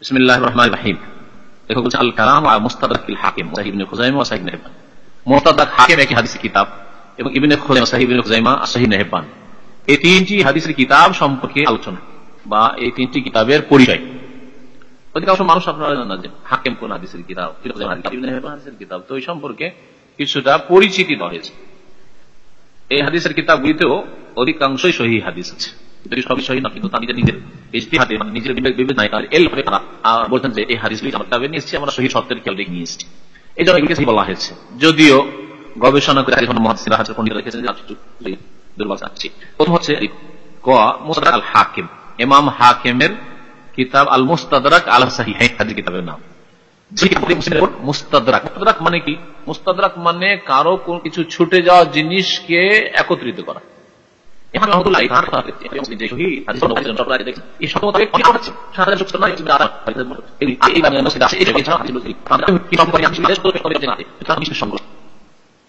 বিসমিল্লাহির রহমানির রহিম দেখো বলছে আল কালাম আর মুস্তাদরাক ফিল হাকিম সাহিব ইবনে খুজাইমা ওয়া সাহিব ইবনে হিব্বান মুস্তাদরাক হাকিম একটি হাদিসের কিতাব এবং ইবনে খুজাইমা সাহিব হিব্বান এই তিনটি হাদিসের কিতাব সম্পর্কে আলোচনা বা এই তিনটি কিতাবের পরিচয়। অধিকাংশ মানুষ আপনারা হাকিম কোন হাদিসের কিতাব কিতাব তো সম্পর্কে কিছুটা পরিচিতি হয়েছে। এই হাদিসের কিতাবগুলিতেও অধিকাংশই সহি হাদিস আছে। মানে আমরা খেয়াল এই জন্য বলা হয়েছে। যদিও গবেষণা করে প্রথম হচ্ছে আল হাকিম ইমাম হাকিমের কিতাব আল মুস্তাদরাক আল সাহি কিতাবের নাম মুস্তাদরাক মানে কি মুস্তাদরাক মানে কারও কোন কিছু ছুটে যাওয়া জিনিসকে একত্রিত করা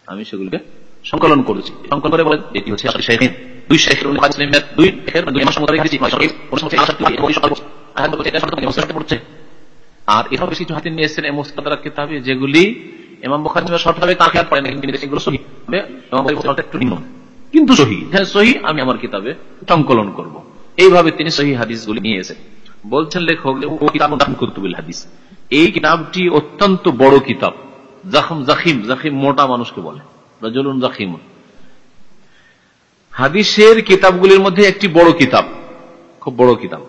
আমি সেগুলিকে সংকলন করেছি। সংকলন করে বলে এটি হচ্ছে আর বেশি কিছু হাতে নিয়ে এসেছেন কিতাবে যেগুলি এমাম বখারি খেয়াল পড়েন কিন্তু হ্যাঁ সহি, আমি আমার কিতাবে সংকলন করব। এইভাবে তিনি সহি হাদিসগুলি নিয়ে এসেছেন। বলছেন লেখক হাদিস। এই কিতাবটি অত্যন্ত বড় কিতাব। জাখম, জাখিম জাখিম মোটা মানুষকে বলে। রাজুলুন জাখিম। হাদিসের কিতাবগুলির মধ্যে একটি বড় কিতাব, খুব বড় কিতাব।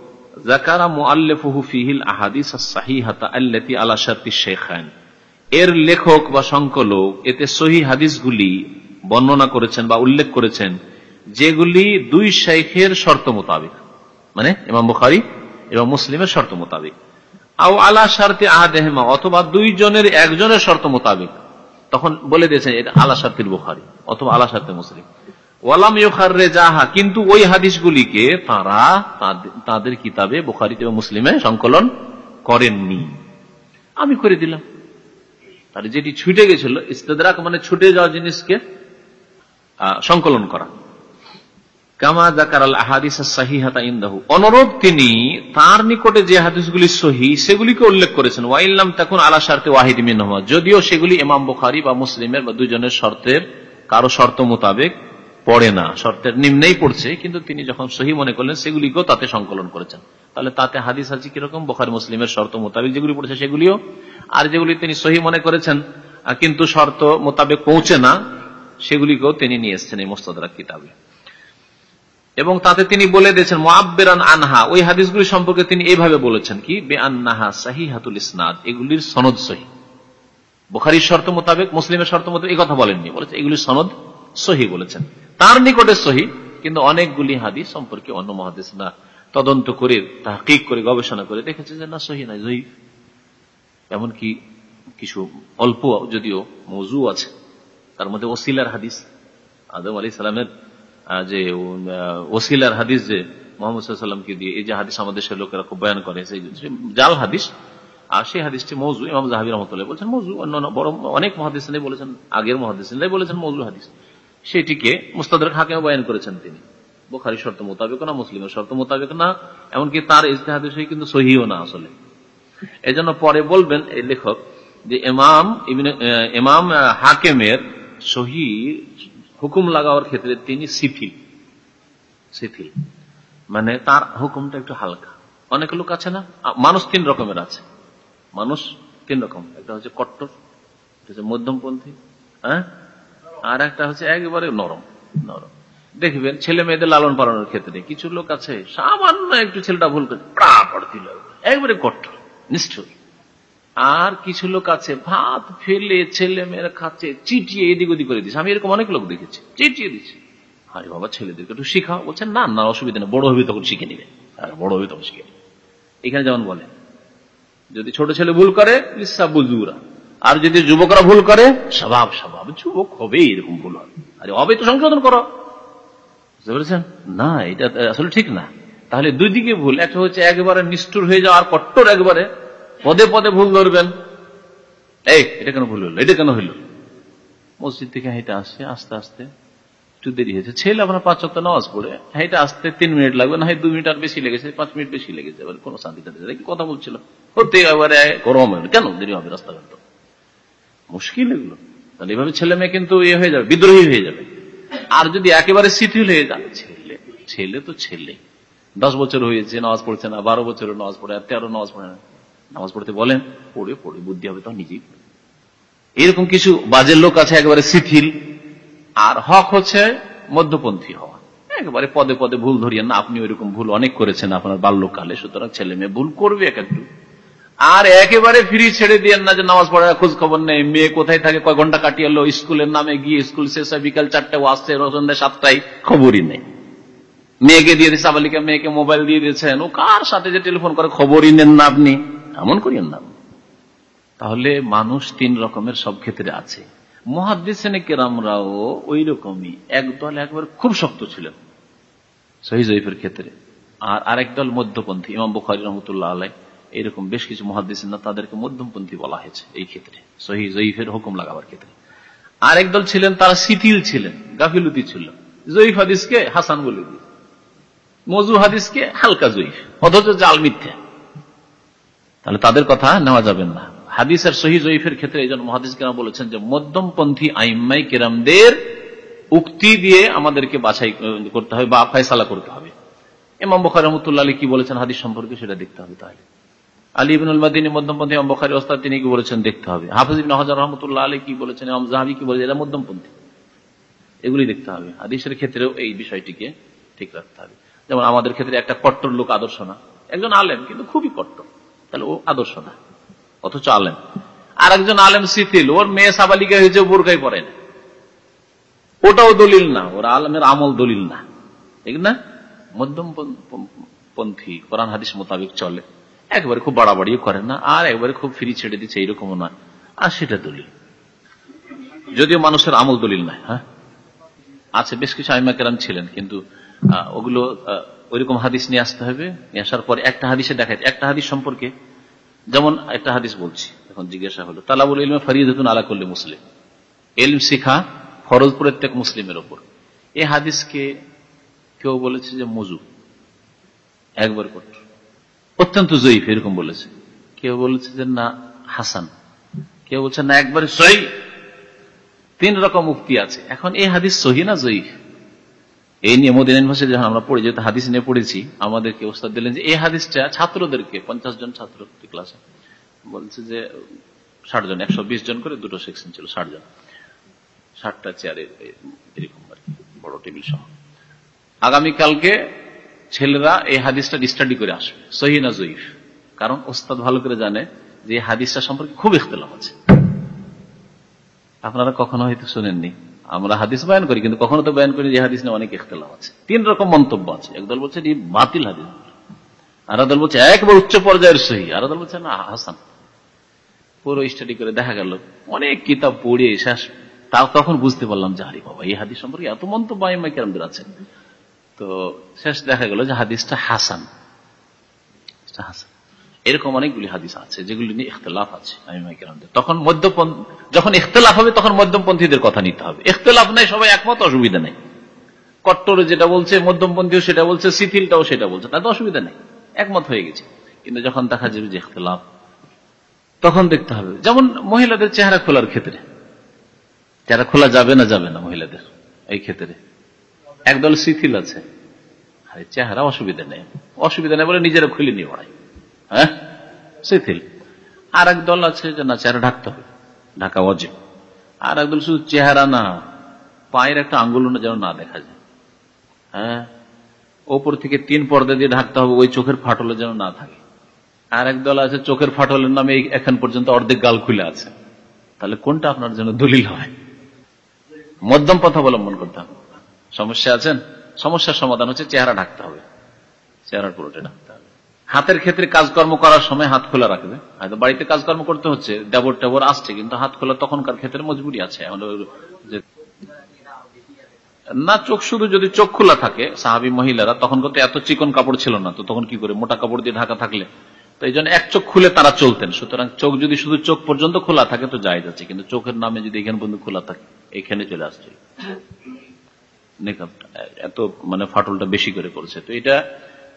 এর লেখক বা সংকলক এতে হাদিসগুলি বর্ণনা করেছেন বা উল্লেখ করেছেন, যেগুলি দুই শাইখের শর্ত মোতাবেক। মানে ইমাম বুখারী এবং মুসলিমের শর্ত মোতাবেক। আও আলা শারতি আহাদেহমা, অথবা দুইজনের একজনের শর্ত মোতাবেক। তখন বলে দিয়েছেন, এটা আলা শারতির বুখারী, অথবা আলা শারতি মুসলিম। ওয়ালাম ইউখাররে যাহা কিন্তু ওই হাদিসগুলিকে তারা তাদের কিতাবে, বুখারিতে মুসলিমে সংকলন করেননি। আমি করে দিলাম। তার যেটি ছুটে গেছিল, ইস্তেদরাক মানে ছুটে যাওয়া জিনিসকে সংকলন করা। কামা জাকার আল আহাদিস ইন্দাহু। অনুরোধ তিনি তার নিকটে যে হাদিসগুলি সহি, সেগুলিকে উল্লেখ করেছেন। ওয়াইল্লাম তখন আলা শর্তে ওয়াহিদ মিনহমা। যদিও সেগুলি ইমাম বুখারি বা মুসলিমের বা দুজনের শর্তের, কারও শর্ত মোতাবেক পড়ে না। শর্তের নিম্নেই পড়ছে, কিন্তু তিনি যখন সহি মনে করলেন, সেগুলিকেও তাতে সংকলন করেছেন। তাহলে তাতে হাদিস আছে কীরকম? বখারি, মুসলিমের শর্ত মোতাবেক যেগুলি পড়েছে সেগুলিও। আর যেগুলি তিনি সহি মনে করেছেন কিন্তু শর্ত মোতাবেক পৌঁছে না, সেগুলিকেও তিনি নিয়ে এসছেন এই মোস্তাদার কিতাবে। এবং তাতে তিনি বলে দিয়েছেন মোয়াব্বেরান আনহা। ওই হাদিসগুলি সম্পর্কে তিনি এইভাবে বলেছেন কি? বে আন্নাহা সাহি হাতুল ইসনাদ। এগুলির সনদ সহি। বুখারির শর্ত মোতাবেক, মুসলিমের শর্ত মোতাবেক এই কথা বলেননি। বলেছে, এগুলির সনদ সহি বলেছেন। তার নিকটে সহি, কিন্তু অনেকগুলি হাদিস সম্পর্কে অন্য মহাদিস না তদন্ত করে, তাহকিক করে, গবেষণা করে দেখেছে যে না, সহি নাই জয়ীফ। এমনকি কিছু অল্প যদিও মজু আছে, তার মধ্যে ওসিলার হাদিস। আদম আলী সালামের যে ওসিলার হাদিস যে মোহাম্মদ সাল্লামকে দিয়ে, এই যে হাদিস আমাদের দেশের লোকেরা খুব বয়ান করে, সেই জাল হাদিস, আর সেই হাদিসটি মৌজু, ইমাম জাহাবির রহমতুল্লাহ বলছেন মৌজু অন্য বড়, অনেক মহাদিস বলেছেন, আগের মহাদিস বলেছেন মৌজু হাদিস। সেটিকে মুস্তাদের হাকিমে বয়ান করেছেন তিনি। বোখারি শর্ত মোতাবেক না, মুসলিমের শর্ত মোতাবেক না, এমনকি তার ইজতেহাদের সহি কিন্তু সহিও না আসলে। এজন্য পরে বলবেন, এই লেখক, যে ইমাম ইমাম হাকেমের সহি হুকুম লাগাওয়ার ক্ষেত্রে তিনি সিফিল। সিফিল। মানে তার হুকুমটা একটু হালকা। অনেক লোক আছে না? মানুষ তিন রকমের আছে। মানুষ তিন রকম। একটা হচ্ছে কট্টর মধ্যমপন্থী হ্যাঁ? আর একটা হচ্ছে একেবারে নরম নরম। দেখবেন, ছেলে মেয়েদের লালন পালনের ক্ষেত্রে কিছু লোক আছে, সামান্য একটু ছেলেটা ভুল করে একবারে কঠোর নিষ্ঠুর। আর কিছু লোক আছে, ভাত ফেলে ছেলে মেয়েরা খাচ্ছে, চিটিয়ে এদিক ওদিক করে দিচ্ছে। আমি এরকম অনেক লোক দেখেছি, চিটিয়ে দিচ্ছে। আরে বাবা, ছেলেদেরকে একটু শিখাও। বলছেন না না, অসুবিধা নেই, বড় হবে তখন শিখে নিবে। বড় হবে তখন শিখে এখানে যেমন বলে, যদি ছোট ছেলে ভুল করে বুজুরা। আর যদি যুবকরা ভুল করে, স্বভাব স্বভাব। যুবক হবে এরকম ভুল হবে আরে হবে তো সংশোধন করো। বুঝতে পেরেছেন? না, এটা আসলে ঠিক না। তাহলে দুই দিকে ভুল। একটা হচ্ছে একবারে নিষ্ঠুর হয়ে যাওয়া আর কট্টর একবারে পদে পদে ভুল ধরবেন। এই, এটা কেন ভুল হলো? এটা কেন হইল মসজিদ থেকে হেঁটে আসছে আস্তে আস্তে। একটু দেরি হয়েছে। ছেলে আপনার পাঁচ সপ্তাহ নামাজ পড়ে, হেঁটে আসতে তিন মিনিট লাগবে, না হয় দুই মিনিট আর বেশি লেগেছে, পাঁচ মিনিট বেশি লেগেছে, এবার কোনো শান্তি টান্তি কি কথা বলছিল। হতে এবারে গরম কেন? দেরি হবে রাস্তাঘাট মুশকিল এগুলো। তাহলে এভাবে ছেলে মেয়ে কিন্তু ইয়ে হয়ে যাবে, বিদ্রোহী হয়ে যাবে। আর যদি একেবারে শিথিল হয়ে যায় ছেলে ছেলে তো ছেলে। দশ বছর হয়েছে, নামাজ পড়ছে না, বারো বছরের নামাজ পড়ে আর তেরো নামাজ পড়ে না। নামাজ পড়তে বলেন, পড়ে পড়ে, বুদ্ধি হবে তো নিজেই এরকম কিছু বাজের লোক আছে, একেবারে শিথিল। আর হক হচ্ছে মধ্যপন্থী হওয়া। একেবারে পদে পদে ভুল ধরিয়েন না আপনি ওইরকম ভুল অনেক করেছেন আপনার বাল্যকালে, সুতরাং ছেলে মেয়ে ভুল করবে এক একটু। আর একেবারে ফ্রি ছেড়ে দিয়েন না যে নামাজ পড়ার খোঁজ খবর নেই, মেয়ে কোথায় থাকে, কয় ঘণ্টা কাটিয়ে এলো, স্কুলের নামে গিয়ে স্কুল শেষ হয়, বিকাল চারটে আসছে সন্ধ্যা সাতটায় খবরই নেই। মেয়েকে দিয়ে দিয়েছে আবালিকা মেয়েকে মোবাইল দিয়ে দিয়েছেন, ও কার সাথে যে টেলিফোন করে, খবরই নেন না আপনি। এমন করিয়েন না। তাহলে মানুষ তিন রকমের সব ক্ষেত্রে আছে। মহাদিসেনে কেরামরাও ওই রকমই একদল একবার খুব শক্ত ছিলেন সহি জয়ীফের ক্ষেত্রে। আর আরেক দল মধ্যপন্থী, ইমাম বুখারি রহমতুল্লাহ আলাই এরকম বেশ কিছু মহাদিস না তাদেরকে মধ্যমপন্থী বলা হয়েছে এই ক্ষেত্রে, সহি জয়ীফের হুকুম লাগাবার ক্ষেত্রে। আরেক দল ছিলেন, তারা শিথিল ছিলেন, গাফিলুতি ছিল। জয়ীফ হাদিসকে হাসান বলে দিয়ে মজু হাদিসকে হালকা জয়ীফ, অথচ জাল মিথ্যা। তাহলে তাদের কথা নেওয়া যাবে না। হাদিসের সহি জয়ীফের ক্ষেত্রে এই জন্য মহাদিস কেরাম বলেছেন যে, মধ্যমপন্থী আইম্মাই কেরামদের উক্তি দিয়ে আমাদেরকে বাছাই করতে হবে বা ফয়সালা করতে হবে। এমাম বখার রহমতুল্লাহ আলী কি বলেছেন হাদিস সম্পর্কে সেটা দেখতে হবে তাহলে। আলী ওস্তাদ তিনি কি বলেছেন দেখতে হবে। হাফিজ কি বলেছেন কি বলেছেন এগুলি দেখতে হবে। হাদিসের ক্ষেত্রেও এই বিষয়টিকে ঠিক রাখতে হবে। যেমন আমাদের ক্ষেত্রে একটা কট্টর লোক আদর্শ না। একজন আলেম, কিন্তু খুবই কট্টর। তাহলে ও আদর্শ না। অথচ আলেম। আর একজন আলেম শিথিল, ওর মেয়ে সাবালিকা হয়েছে বোরকাই পড়ে না। ওটাও দলিল না, ওর আলমের আমল দলিল না। ঠিক না? মধ্যম পন্থী, কোরআন, হাদিস মোতাবেক চলে। একবারে খুব বাড়াবাড়িও করে না, আর একবারে খুব ফ্রি ছেড়ে দিচ্ছে, এইরকমও নয় আর সেটা দলিল। যদিও মানুষের আমল দলিল নাই হ্যাঁ? আছে, বেশ কিছু আইমা কেরাম ছিলেন, কিন্তু ওগুলো ওইরকম হাদিস নিয়ে আসতে হবে। নিয়ে আসার পর একটা হাদিসে দেখায় একটা হাদিস সম্পর্কে যেমন একটা হাদিস বলছি। এখন জিজ্ঞাসা হলো, তালাবুল ইলমে ফরিদ আলা করলে মুসলিম। এলম শিখা ফরজ প্রত্যেক মুসলিমের ওপর। এই হাদিসকে কেউ বলেছে যে মজু। একবার কট অত্যন্ত জয়ীফ, এরকম বলেছে। কেউ বলেছে যে না, হাসান। কেউ বলছে না, একবারে সহি। তিন রকম মুক্তি আছে। এখন এই হাদিস সহি না জয়ীফ? এই নিয়ে মোদিন ইউনিভার্সিটি যখন আমরা পড়ি, যেহেতু হাদিস নিয়ে পড়েছি, আমাদেরকে ওস্তাদ দিলেন যে, এই হাদিসটা ছাত্রদেরকে, পঞ্চাশ জন ছাত্র ক্লাসে বলছে যে, ষাট জন, একশো বিশ জন করে দুটো সেকশন ছিল, ষাট জন। ষাটটা চেয়ারের এরকম আর কি, বড় টেবিল সহ। আগামীকালকে ছেলেরা এই হাদিসটা স্টাডি করে আসবে, সহি না জয়ীফ? কারণ ওস্তাদ ভালো করে জানে যে হাদিসটা সম্পর্কে খুব ইখতলাফ আছে। আপনারা কখনো হয়তো শোনেননি। আমরা হাদিস বয়ান করি, কিন্তু কখনো তো বয়ান করি যে হাদিস নিয়ে অনেক ইখতলাফ আছে। তিন রকম মন্তব্য আছে। একদল বলছে বাতিল হাদিস। আর দল বলছে একবার উচ্চ পর্যায়ের সহি। আর দল বলছে না, হাসান। পুরো স্টাডি করে দেখা গেল, অনেক কিতাব পড়ে শেষ তাও তখন বুঝতে পারলাম যে হারি বাবা, এই হাদিস সম্পর্কে এত মন্তব্য আইমাই কেরামদের আছে। তো শেষ দেখা গেল যে হাদিসটা হাসান। হাসান। এরকম অনেকগুলি হাদিস আছে, যেগুলি নিয়ে ইখতলাফ আছে তখন মধ্যপন্থ যখন ইখতলাফ হবে, তখন মধ্যমপন্থীদের কথা নিতে হবে। ইখতলাফ নাই, সবাই একমত, অসুবিধা নেই। কট্টরে যেটা বলছে, মধ্যমপন্থীও সেটা বলছে, শিথিলটাও সেটা বলছে, তাতে অসুবিধা নেই। একমত হয়ে গেছে। কিন্তু যখন দেখা যাবে যে ইখতলাফ, তখন দেখতে হবে। যেমন মহিলাদের চেহারা খোলার ক্ষেত্রে। চেহারা খোলা যাবে না যাবে না মহিলাদের, এই ক্ষেত্রে। একদল শিথিল আছে। চেহারা অসুবিধা নেই। অসুবিধা নেই বলে নিজেরা খুলে নিয়ে বাড়ায় হ্যাঁ? শিথিল আর দল আছে যে না, চেহারা ঢাকতে হবে। ঢাকা আর শুধু চেহারা না, পায়ের একটা আঙ্গুল যেন না দেখা যায়। হ্যাঁ? ওপর থেকে তিন পর্দা দিয়ে ঢাকতে হবে, ওই চোখের ফাটলে যেন না থাকে। আর এক দল আছে, চোখের ফাটলের নামে এখন পর্যন্ত অর্ধেক গাল খুলে আছে। তাহলে কোনটা আপনার জন্য দলিল হয়? মধ্যম পথ অবলম্বন করতে হবে। সমস্যা আছেন? সমস্যার সমাধান হচ্ছে চেহারা ঢাকতে হবে। চেহারার পুরোটা হাতের ক্ষেত্রে কাজকর্ম করার সময় হাত খোলা রাখবে। হয়তো বাড়িতে কাজকর্ম করতে হচ্ছে, দেবর টেবর আসছে, কিন্তু হাত খোলা তখনকার ক্ষেত্রে মজবুরি আছে। না, চোখ শুধু যদি চোখ খোলা থাকে, সাহাবি মহিলারা, তখন কত এত চিকন কাপড় ছিল না, তো তখন কি করে? মোটা কাপড় দিয়ে ঢাকা থাকলে। তো এই এক চোখ খুলে তারা চলতেন। সুতরাং চোখ যদি শুধু চোখ পর্যন্ত খোলা থাকে, তো যাই যাচ্ছে। কিন্তু চোখের নামে যদি এখানে পর্যন্ত খোলা থাকে, এখানে চলে আসছে। এত মানে ফাটলটা বেশি করে করছে তো এটা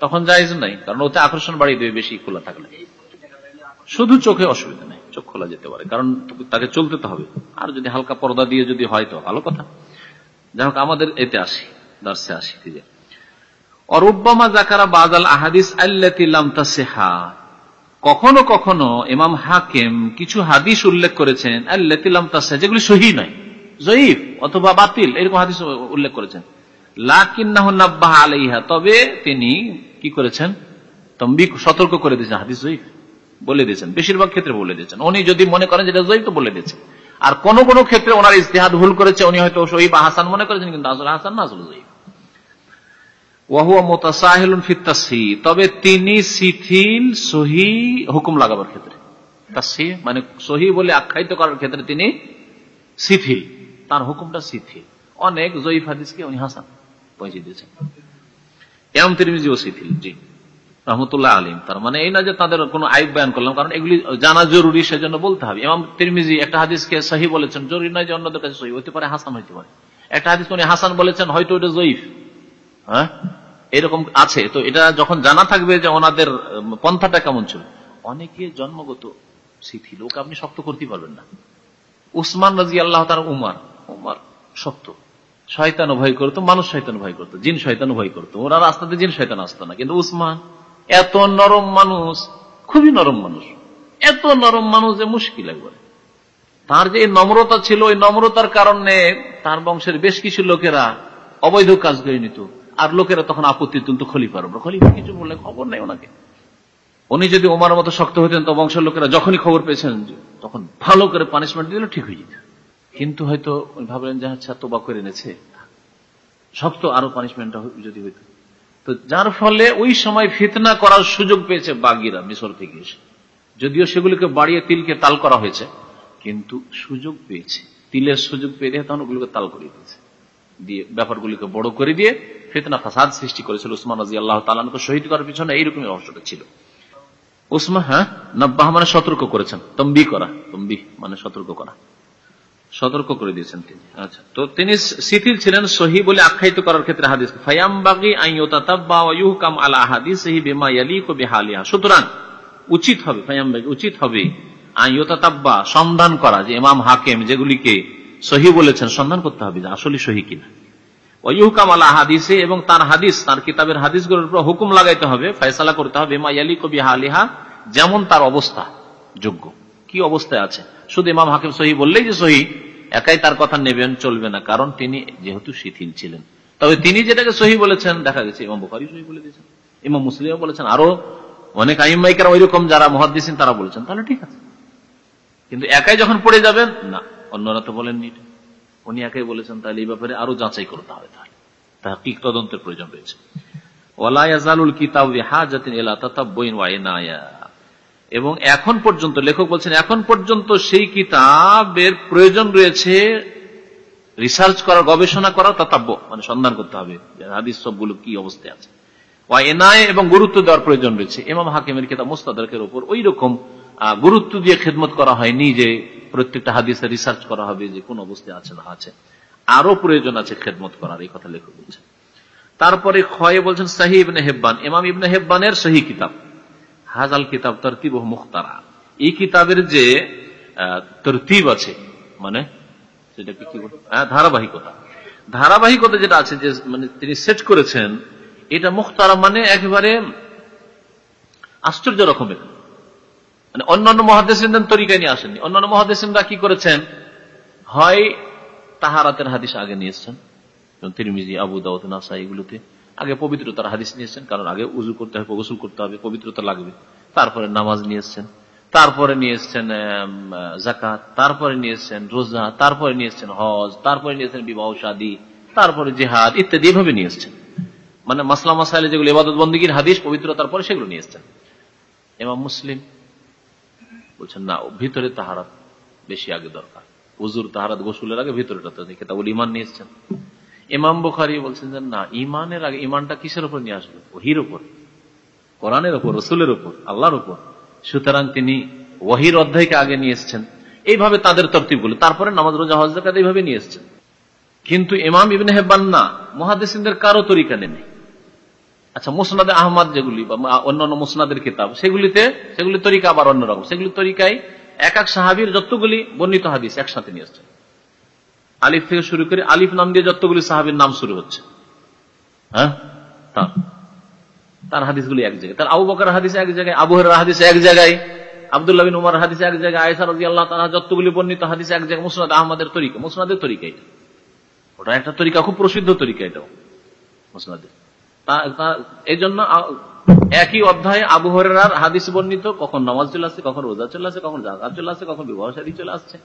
তখন যাইজ নাই, কারণ ওতে আকর্ষণ বাড়িয়ে দেবে, বেশি খোলা থাকলে। শুধু চোখে অসুবিধা নেই, চোখ খোলা যেতে পারে, কারণ তাকে চলতে তো হবে। আর যদি হালকা পর্দা দিয়ে যদি হয় তো ভালো কথা। যাই হোক, আমাদের এতে আসি, দার্সে আসি যে। অরুব্বামা জাকারা বাজাল আহাদিস তাসেহা। কখনো কখনো ইমাম হাকিম কিছু হাদিস উল্লেখ করেছেন তাসেহা, যেগুলি সহি নয়, জয়ীফ অথবা বাতিল, এরকম হাদিস উল্লেখ করেছেন। লাকিন্নাহ নাব্বাহ আলাইহা, তবে তিনি কি করেছেন? তম্বি সতর্ক করে দিয়েছেন, হাদিস জয়ীফ। বলে দিয়েছেন, বেশিরভাগ ক্ষেত্রে বলে দিয়েছেন। উনি যদি মনে করেন যেটা জয়ীফ, তো বলে দিয়েছেন আর কোন কোন ক্ষেত্রে ওনার ইস্তেহাদ ভুল করেছে, উনি হয়তো সহি হাসান মনে করেছেন, কিন্তু আসলে হাসান না আসলে জয়ীফ। তবে তিনি শিথিল, সহি হুকুম লাগাবার ক্ষেত্রে। মানে সহি বলে আখ্যায়িত করার ক্ষেত্রে তিনি শিথিল, তার হুকুমটা শিথিল। অনেক জয়ীফ হাদিসকে উনি হাসান পৌঁছে দিয়েছেন। এম তিরমিজিও শিথিল জি। রহমতুল্লাহ আলিম তার মানে এই না যে তাদের কোনো আইব বয়ান করলাম, কারণ এগুলি জানা জরুরি, সেজন্য বলতে হবে। তিরমিজি একটা হাদিসকে সহি বলেছেন, জরুরি নয় যে অন্যদের কাছে সহি, হতে পারে হাসান হইতে পারে। একটা হাদিস উনি হাসান বলেছেন, হয়তো ওটা জয়ীফ। হ্যাঁ? এরকম আছে। তো এটা যখন জানা থাকবে যে ওনাদের পন্থাটা কেমন ছিল। অনেকে জন্মগত শিথিল ওকে আপনি শক্ত করতে পারবেন না। উসমান রাজি আল্লাহ তার উমার। উমার শক্ত। শয়তান ভয় করতো, মানুষ শয়তান ভয় করতো, জিন শয়তান ভয় করতো, ওরা রাস্তাতে জিন শয়তান আসতো না। কিন্তু উসমান, এত নরম মানুষ, খুবই নরম মানুষ, এত নরম মানুষ যে মুশকিল একবারে। তার যে নম্রতা ছিল, ওই নম্রতার কারণে তার বংশের বেশ কিছু লোকেরা অবৈধ কাজ করে নিত, আর লোকেরা তখন আপত্তি তুলতো খলিফার উপর। খলিফা কিছু বললে খবর নেই ওনাকে। উনি যদি ওমার মতো শক্ত হইতেন তো বংশের লোকেরা যখনই খবর পেয়েছেন, তখন ভালো করে পানিশমেন্ট দিলে ঠিক হয়ে যেত। কিন্তু হয়তো ভাবলেন যে আচ্ছা তোবা করে এনেছে। শক্ত আরও পানিশমেন্টটা যদি হইতো। তো যার ফলে ওই সময় ফিতনা করার সুযোগ পেয়েছে বাগিরা মিশর থেকে এসে। যদিও সেগুলিকে বাড়িয়ে তিলকে তাল করা হয়েছে, কিন্তু সুযোগ পেয়েছে। তিলের সুযোগ পেয়ে দিয়ে তখন ওগুলোকে তাল করিয়ে দিয়েছে। দিয়ে ব্যাপারগুলিকে বড় করে দিয়ে ফেতনা, ফাসাদ সৃষ্টি করেছিল উসমান রাজি আল্লাহ তালানকে শহীদ করার পিছনে। এইরকমই রহস্যটা ছিল। উসমা হ্যাঁ? নব্বাহ মানে সতর্ক করেছেন। তম্বি করা। তম্বি মানে সতর্ক করা। সতর্ক করে দিয়েছেন তিনি। আচ্ছা তো তিনি শিথিল ছিলেন সহি বলে আখ্যায়িত করার ক্ষেত্রে হাদিস ফায়াম বাগি আইয়ুকাম আলা হাদিস ইয়ালিক সুতরাং উচিত হবে ফায়াম বাগি উচিত হবে আইয়তাব্বা সন্ধান করা যে ইমাম হাকিম যেগুলিকে সহি বলেছেন, সন্ধান করতে হবে যে আসলে সহি কিনা। ওয়ুকাম আলা হাদিসে এবং তার হাদিস, তার কিতাবের হাদিসগুলোর উপর হুকুম লাগাইতে হবে, ফয়সালা করতে হবে মা ইয়ালি কবি হালিহা যেমন তার অবস্থা যোগ্য। কি অবস্থায় আছে? শুধু ইমাম হাকিম সহি বললেই যে সহি, একাই তার কথা নেবেন চলবে না, কারণ তিনি যেহেতু শিথিল ছিলেন। তবে তিনি যেটাকে সহি বলেছেন, দেখা গেছে, ইমাম বুখারি সহি বলে দিয়েছেন, ইমাম মুসলিম বলেছেন, আরও অনেক আইমাইকার ওই রকম যারা মহাদিসিন তারা বলেছেন, তাহলে ঠিক আছে। কিন্তু একাই যখন পড়ে যাবেন, না, অন্যরা তো বলেননি উনি একাই বলেছেন, তাহলে এই ব্যাপারে আরও যাচাই করতে হবে তাহলে। তাহকিক তদন্তের প্রয়োজন রয়েছে। ওয়ালায়াজালুল কিতাব হাজাতিন এলা তাতাব্বইন ওয়া ইনায়া। এবং এখন পর্যন্ত, লেখক বলছেন, এখন পর্যন্ত সেই কিতাবের প্রয়োজন রয়েছে রিসার্চ করার গবেষণা করার তাতাব্য মানে সন্ধান করতে হবে হাদিস সবগুলো কি অবস্থায় আছে। এনায় এবং গুরুত্ব দেওয়ার প্রয়োজন রয়েছে। এমাম হাকিমের কিতাব মুস্তাদারকের উপর ওই রকম গুরুত্ব দিয়ে খেদমত করা হয়নি যে প্রত্যেকটা হাদিসে রিসার্চ করা হবে যে কোন অবস্থায় আছে না আছে। আরও প্রয়োজন আছে খেদমত করার, এই কথা লেখক বলছেন। তারপরে ক্ষয়ে বলছেন সাহি ইবনে হেব্বান। এমাম ইবনে হেব্বানের সহি কিতাব। হাজাল কিতাব তরতিব মুখতারা। এই কিতাবের যে তরতিব আছে মানে সেটাকে কি হ্যাঁ ধারাবাহিকতা। ধারাবাহিকতা যেটা আছে, যে মানে তিনি সেট করেছেন, এটা মুখতারা মানে একেবারে আশ্চর্য রকমের। মানে অন্যান্য মহাদেসিনদের তরিকায় নিয়ে আসেননি। অন্যান্য মহাদেসিনরা কি করেছেন? হয় তাহারাতের হাদিস আগে নিয়ে এসছেন তিরমিজি, আবু দাউদ নাসা এগুলোতে। আগে পবিত্রতার হাদিস নিয়ে এসছেন কারণ আগে উজু করতে হবে গোসল করতে হবে, পবিত্রতা লাগবে। তারপরে নামাজ নিয়ে এসছেন তারপরে নিয়ে এসছেন জাকাত তারপরে নিয়ে এসছেন রোজা, তারপরে নিয়ে এসছেন হজ, তারপরে নিয়ে এসছেন বিবাহ, শাদী, তারপরে জেহাদ ইত্যাদি এভাবে নিয়ে এসছেন মানে মাসলা মাসাইলে যেগুলো এবাদত বন্দীগীর হাদিস, পবিত্রতার পরে সেগুলো নিয়েছেন। এমাম মুসলিম বলছেন, না, ভিতরে তাহারাত বেশি আগে দরকার। হুজুর তাহারাত গোসুলের আগে ভিতরেটা তো দেখে ইমান নিয়ে এসছেন ইমাম বুখারি বলছেন যে না ইমানের আগে ইমানটা কিসের উপর নিয়ে আসবে ওহির উপর। কোরআনের উপর, রসুলের উপর, আল্লাহর উপর। সুতরাং তিনি ওহির অধ্যায়কে আগে নিয়ে এসছেন। এইভাবে তাদের তরতিবগুলো। তারপরে নামাজ, রোজা, হজ এইভাবে নিয়ে এসছেন। কিন্তু ইমাম ইবনে হেব্বান না। মহাদেসিনদের কারও তরিকা নেই। আচ্ছা মুসনাদে আহমদ যেগুলি, বা অন্যান্য মুসনাদের কিতাব, সেগুলিতে, সেগুলি তরিকা আবার অন্যরকম। সেগুলি তরিকায় এক এক সাহাবির যতগুলি বর্ণিত হাদিস একসাথে নিয়ে আসছেন আলিফ থেকে শুরু করে আলিফ নাম দিয়ে যতগুলি সাহাবির নাম শুরু হচ্ছে। হ্যাঁ? তার। তার হাদিসগুলি এক জায়গায়। তার আবু বকর হাদিস এক জায়গায় আবুহের হাদিস এক জায়গায়, আবদুল্লাহ বিন উমার হাদিস এক জায়গায় আয়সা রাজি আল্লাহ তারা যতগুলি বর্ণিত হাদিস এক জায়গায়। মুসনাদ আহমদের তরিকা, মুসনাদের তরিকা এটা। ওটা একটা তরিকা, খুব প্রসিদ্ধ তরিকা এটাও। মুসনাদের। এই জন্য একই অধ্যায়ে আবুহরের হাদিস বর্ণিত, কখন নামাজ চলে আসছে, কখন রোজা চলে আসছে, কখন জাকাত চলে আসছে, কখন বিবাহ শাদী চলে আসছে।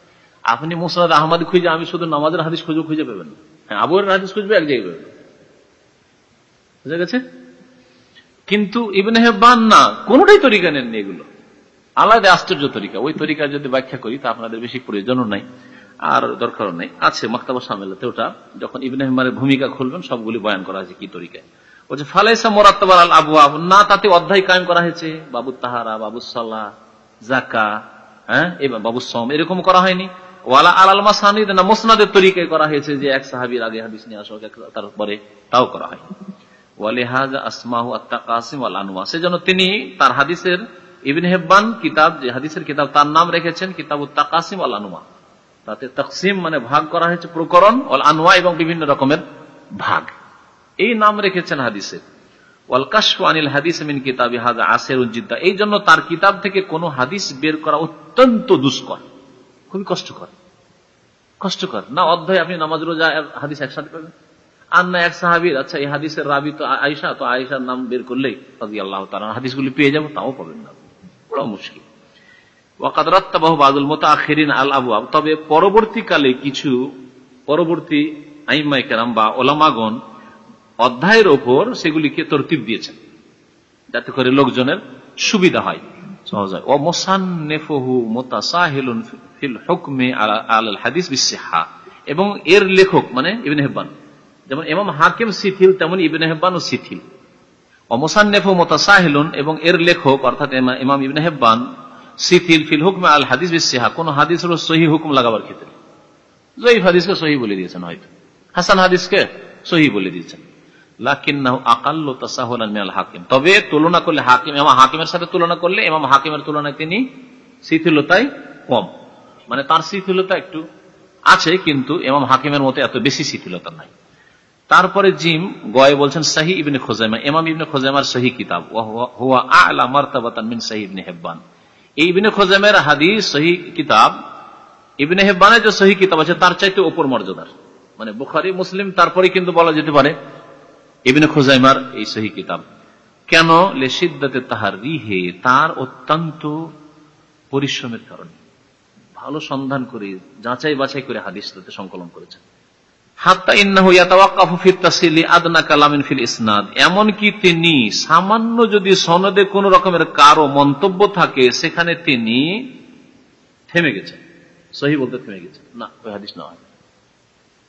আপনি মুসনাদ আহমদ খুঁজে, আমি শুধু নামাজের হাদিস খুঁজে খুঁজে পাবেন হ্যাঁ আবুহরের হাদিস খুঁজবে, এক জায়গায় পাবেন বুঝা গেছে? কিন্তু ইবনে হেব্বান না, কোনটাই তরিকা নেননি এগুলো। আলাদা আশ্চর্য তরিকা। ওই তরিকা যদি ব্যাখ্যা করি, তা আপনাদের বেশি প্রয়োজনও নাই, আর দরকারও নেই। আছে মাক্তাবা সামেলাতে ওটা, যখন ইবনে হেম্মারের ভূমিকা খুলবেন, সবগুলি বয়ান করা হয়েছে কি তরিকায়। বলছে ফালাইসা মোরাত্তাবার আল আবু আবু না, তাতে অধ্যায় কায়েম করা হয়েছে। বাবু তাহারা বাবু সাল্লাহ জাকা হ্যাঁ বাবু সম এরকম করা হয়নি। ওয়ালা আল আল মাসানিদ, না মোসনাদের তরিকায় করা হয়েছে যে এক সাহাবির আগে হাদিস নিয়ে তারপরে তাও করা হয়। মানে ভাগ করা হয়েছে প্রকরণ অল আনোয়া এবং বিভিন্ন রকমের ভাগ। এই নাম রেখেছেন হাদিসের। আনিল হাদিস মিন কিতাব হাজা আসের উজ্জিদ্দা এই জন্য তার কিতাব থেকে কোন হাদিস বের করা অত্যন্ত দুষ্কর। খুবই কষ্টকর। কষ্টকর। না, অধ্যায় আপনি নামাজ রোজা হাদিস একসাথে পাবেন। আর না, এক সাহাবির আচ্ছা এই হাদিসের রাবি তো আয়সা তো আয়সার নাম বের করলেই রাজি আল্লাহ তারা হাদিসগুলি পেয়ে যাব, তাও পাবেন না বড় মুশকিল। তবে পরবর্তীকালে কিছু পরবর্তী আইমাই বা ওলামাগন অধ্যায়ের ওপর সেগুলিকে তরতিব দিয়েছেন। যাতে করে লোকজনের সুবিধা হয়। এবং এর লেখক মানে হেব্বান। যেমন এমাম হাকিম তেমন হেব্বান ও মোতাসাহিলুন এবং এর লেখক অর্থাৎ ইমাম ইবিন হেব্বান শিথিল ফিল হুকমে আল হাদিস বিসিহা। কোন হাদিস হলো সহি হুকুম লাগাবার ক্ষেত্রে। জয়ীফ হাদিসকে সহি বলে দিয়েছেন হয়তো। হাসান হাদিসকে সহি বলে দিয়েছেন। তবে তুলনা করলে হাকিম এমাম হাকিমের সাথে তুলনা করলে এমাম হাকিমের তুলনায় তিনি শিথিলতায় কম। মানে তার শিথিলতা একটু আছে, কিন্তু এমাম হাকিমের মতো এত বেশি শিথিলতা নাই। তারপরে জিম গয় বলছেন, সাহি ইবনে খোজাইমা এমাম ইবনে খোজাইমার সহি কিতাব হুয়া আলা হেব্বান। এই ইবনে খোজাইমের হাদিস সহি কিতাব, ইবনে হেব্বানের যে সহি কিতাব আছে, তার চাইতে ওপর মর্যাদার। মানে বুখারি, মুসলিম তারপরে কিন্তু বলা যেতে পারে ইবনে খোজাইমার এই সহি কিতাব। কেন? লেসিদ্দাতে তাহার রিহে তার অত্যন্ত পরিশ্রমের কারণে। ভালো সন্ধান করে, যাচাই বাছাই করে হাদিস তাতে সংকলন করেছেন। তিনি সামান্য যদি সনদে কোন রকমের কারও মন্তব্য থাকে, সেখানে তিনি থেমে গেছেন। সহি বলতে থেমে গেছেন। না, ওই হাদিস না হয়।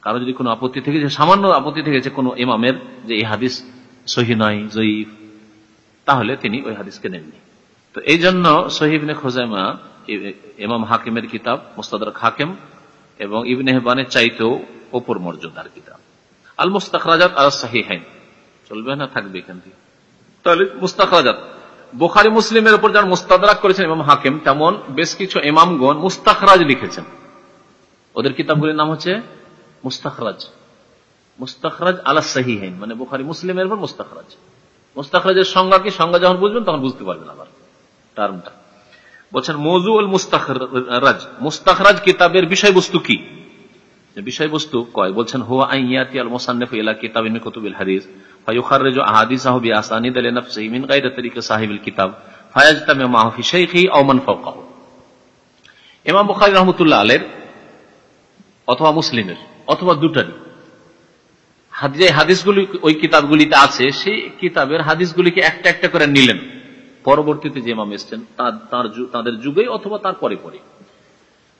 কারও যদি কোনো আপত্তি থেকে যে সামান্য আপত্তি থেকেছে কোনো ইমামের যে এই হাদিস সহি নয়, জয়ীফ, তাহলে তিনি ওই হাদিসকে নেননি। তো এই জন্য সহিবনে খোজাইমা ইমাম হাকিমের কিতাব মোস্তাদার হাকিম এবং ইবনে হেবানের চাইতেও ওপর মর্যাদার কিতাব। আল মুস্তাক মুস্তাকরাজাত আল সাহিহাইন। চলবে না, থাকবে এখান থেকে। তাহলে মুস্তাকরাজাত বোখারি, মুসলিমের উপর যারা মুস্তাদরাক করেছেন ইমাম হাকিম, তেমন বেশ কিছু ইমামগণ মুস্তাকরাজ লিখেছেন। ওদের কিতাবগুলির নাম হচ্ছে মুস্তাখরাজ। মুস্তাখরাজ আলা সাহিহাইন মানে বোখারি মুসলিমের উপর মুস্তাখরাজ। মুস্তাখরাজের সংজ্ঞা কি? সংজ্ঞা যখন বুঝবেন তখন বুঝতে পারবেন আবার টার্মটা। বলছেন মজু উল মুস্তাখরাজ। মুস্তাখরাজ কিতাবের বিষয়বস্তু কি? বিষয়বস্তু কয়? বলছেন, হুয়া আইয়াতি আল মুসান্নিফ ইলা কুতুবিল হাদিস আহাদিসাহু মিন গায়রি কিতাব মাহু ফি শাইখি আও মান ফাওকাহু। ইমাম বুখারী রাহমাতুল্লাহ আলাইহির অথবা মুসলিমের। অথবা দুটারই। যে হাদিসগুলি ওই কিতাবগুলিতে আছে, সেই কিতাবের হাদিসগুলিকে একটা একটা করে নিলেন। পরবর্তীতে যে ইমাম এসছেন তাদের যুগে অথবা তার পরে পরে।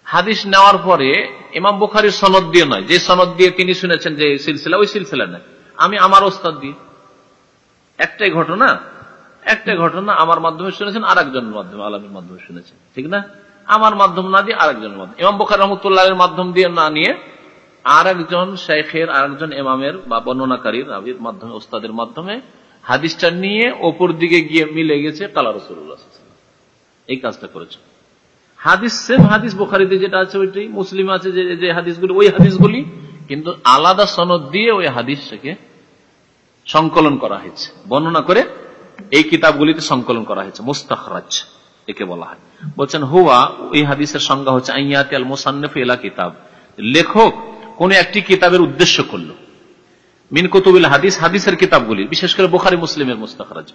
হাদিস নেওয়ার পরে ইমাম বুখারির সনদ দিয়ে নয়। যে সনদ দিয়ে তিনি শুনেছেন যে সিলসিলা, ওই সিলসিলা নয় আমি আমার ওস্তাদ দিয়ে। একটাই ঘটনা একটাই ঘটনা আমার মাধ্যমে শুনেছেন আর একজনের মাধ্যমে আলমের মাধ্যমে শুনেছেন। ঠিক না? আমার মাধ্যম না দিয়ে আরেকজনের মাধ্যমে। ইমাম বুখার রহমতুল্লাহ মাধ্যম দিয়ে না নিয়ে আর একজন শেখের আর একজন এমামের বা বর্ণনাকারীর রাবির মাধ্যমে ওস্তাদের মাধ্যমে হাদিসটা নিয়ে ওপর দিকে গিয়ে মিলে গেছে কালা রসুল্লাহ এই কাজটা করেছে হাদিস, সেম হাদিস বোখারিতে যেটা আছে ওইটাই, মুসলিম আছে যে যে হাদিসগুলি, ওই হাদিসগুলি, কিন্তু আলাদা সনদ দিয়ে ওই হাদিসটাকে সংকলন করা হয়েছে। বর্ণনা করে এই কিতাবগুলিতে সংকলন করা হয়েছে, মুস্তাখরাজ একে বলা হয়। বলছেন, হুয়া ওই হাদিসের সংজ্ঞা হচ্ছে আইয়াত আল মুসান্নফ এলা কিতাব। লেখক কোন একটি কিতাবের উদ্দেশ্য করল। মিন কুতুবিল হাদিস, হাদিসের কিতাবগুলি, বিশেষ করে বোখারি, মুসলিমের মুস্তাখরাজ।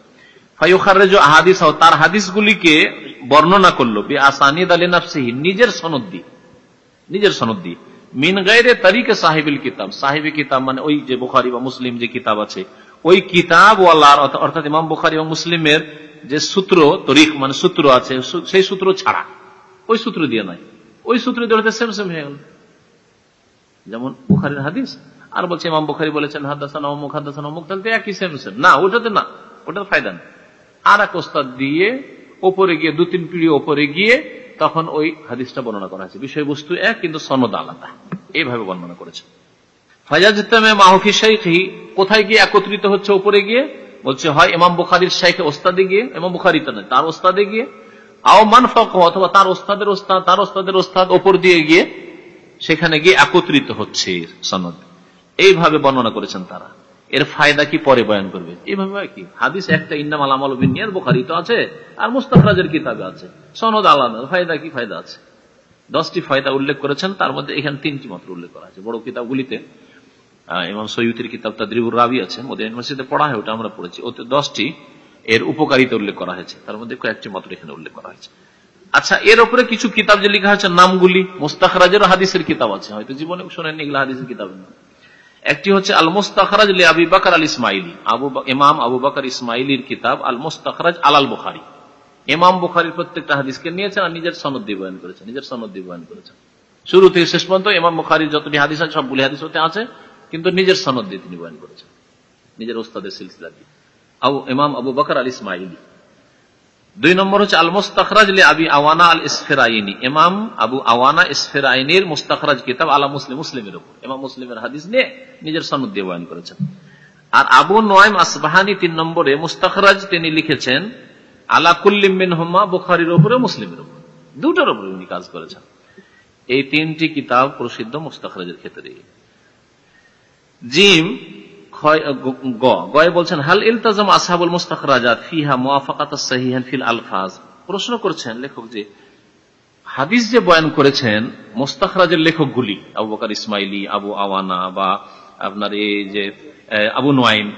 ফাইখারেজ তার হাদিসগুলিকে বর্ণনা করল বি আসানিদ আলী নাফসিহি, নিজের সনদ নিজের সনদ মিন গাইরে কিতাব। কিতাব মানে ওই যে বুখারি বা মুসলিম যে কিতাব আছে, ওই কিতাব ওয়ালার অর্থাৎ ইমাম বুখারি এবং মুসলিমের যে সূত্র তরিক মানে সূত্র আছে সেই সূত্র ছাড়া। ওই সূত্র দিয়ে নয়। ওই সূত্র দিয়ে সেম সেম হয়ে গেল। যেমন বুখারির হাদিস, আর বলছে ইমাম বুখারি বলেছেন, হাদাসান অমুক হাদাসান অমুক তাহলে একই সেম সেম না, ওটাতে না, ওটার ফায়দা নেই। আর এক ওস্তাদ দিয়ে ওপরে গিয়ে, দু তিন পিড়ি ওপরে গিয়ে, তখন ওই হাদিসটা বর্ণনা করা হয়েছে। বিষয়বস্তু এক, কিন্তু সনদ আলাদা। এইভাবে বর্ণনা করেছে। ফাজাজতামে মাহফি শাইখি কোথায় গিয়ে একত্রিত হচ্ছে উপরে গিয়ে? বলছে, হয় ইমাম বুখারির শাইখে ওস্তাদে গিয়ে, ইমাম বুখারিতে নয়, তার ওস্তাদে গিয়ে। আও মান ফক অথবা তার ওস্তাদের ওস্তাদ, তার ওস্তাদের ওস্তাদ ওপর দিয়ে গিয়ে সেখানে গিয়ে একত্রিত হচ্ছে সনদ। এইভাবে বর্ণনা করেছেন তারা। এর ফায়দা কি পরে বয়ান করবে? এইভাবে কি? হাদিস একটা ইন্নাম আলামাল বিনিয়ার বোখারি তো আছে, আর মুস্তাফরাজের কিতাবে আছে। সনদ আলাদা, ফায়দা কি? ফায়দা আছে। দশটি ফায়দা উল্লেখ করেছেন, তার মধ্যে এখানে তিনটি মাত্র উল্লেখ করা আছে। বড় কিতাবগুলিতে ইমাম সৈয়ুতের কিতাব তাদ্রিবুর রাবি আছে মোদী ইউনিভার্সিটিতে পড়া হয়, ওটা আমরা পড়েছি। ওতে দশটি এর উপকারিতা উল্লেখ করা হয়েছে। তার মধ্যে কয়েকটি মাত্র এখানে উল্লেখ করা হয়েছে। আচ্ছা এর উপরে কিছু কিতাব যে লেখা হয়েছে, নামগুলি মুস্তাখরাজের হাদিসের কিতাব আছে, হয়তো জীবনে শোনেন এগুলো হাদিসের কিতাবের একটি হচ্ছে আল মুস্তাখরাজ আবি বাকার আল ইসমাইলি আবু ইমাম আবু বাকার ইসমাইলির কিতাব আল মুস্তাখরাজ আলাল বুখারি। ইমাম বুখারির প্রত্যেকটা হাদিসকে নিয়েছেন আর নিজের সনদ দিয়ে বয়ান করেছেন, নিজের সনদ দিয়ে বয়ান করেছেন। শুরু থেকে শেষ পর্যন্ত ইমাম বুখারির যতটি হাদিস আছে, সবগুলি হাদিস হতে আছে, কিন্তু নিজের সনদ দিয়ে তিনি বয়ান করেছেন, নিজের ওস্তাদের সিলসিলা দিয়ে। আবু ইমাম আবু বাকার আল ইসমাইলি দুই নম্বর হচ্ছে আল মুস্তাখরাজ আবি আওয়ানা আল ইসফেরাইনি ইমাম আবু আওয়ানা ইসফেরাইনির মুস্তাখরাজ কিতাব আলা মুসলিম মুসলিমের উপর। ইমাম মুসলিমের হাদিস নিয়ে নিজের সনদ দিয়ে বয়ান করেছেন। আর আবু নোয়াইম আসবাহানি তিন নম্বরে মুস্তাখরাজ তিনি লিখেছেন, আলা কুল্লিমিন হোমা বুখারির উপরে মুসলিমের উপর। দুটোর উপরে উনি কাজ করেছেন। এই তিনটি কিতাব প্রসিদ্ধ মুস্তাখরাজের ক্ষেত্রে জিম বলছেন, হাল ইলতাজম আসহাবুল মুস্তাখরাজাত ফিহা মুআফাকাত সাহিহান ফিল আলফাজ? প্রশ্ন করছেন লেখক যে, হাদিস যে বয়ান করেছেন লেখকগুলি, Abu Bakr Ismaili, Abu Awana বা আপনার এই যে আবু নোয়াইম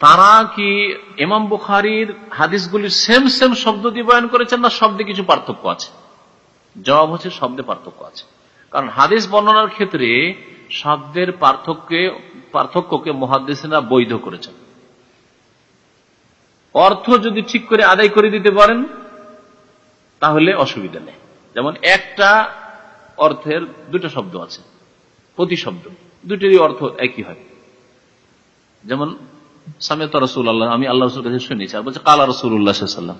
তারা কি হাদিসগুলির সেম সেম শব্দ দিয়ে বয়ান করেছেন না শব্দে কিছু পার্থক্য আছে? জবাব হচ্ছে শব্দে পার্থক্য আছে। কারণ হাদিস বর্ণনার ক্ষেত্রে শব্দের পার্থক্যে পার্থক্যকে মহাদেশরা বৈধ করেছেন। অর্থ যদি ঠিক করে আদায় করে দিতে পারেন, তাহলে অসুবিধা নেই। যেমন একটা অর্থের দুটো শব্দ আছে প্রতি শব্দ দুটোরই অর্থ একই হয়। যেমন সামেত রসুল আল্লাহ আমি আল্লাহ রসুল কাছে শুনেছি, আর বলছে, কালা রসুল্লাহ সাল্লাম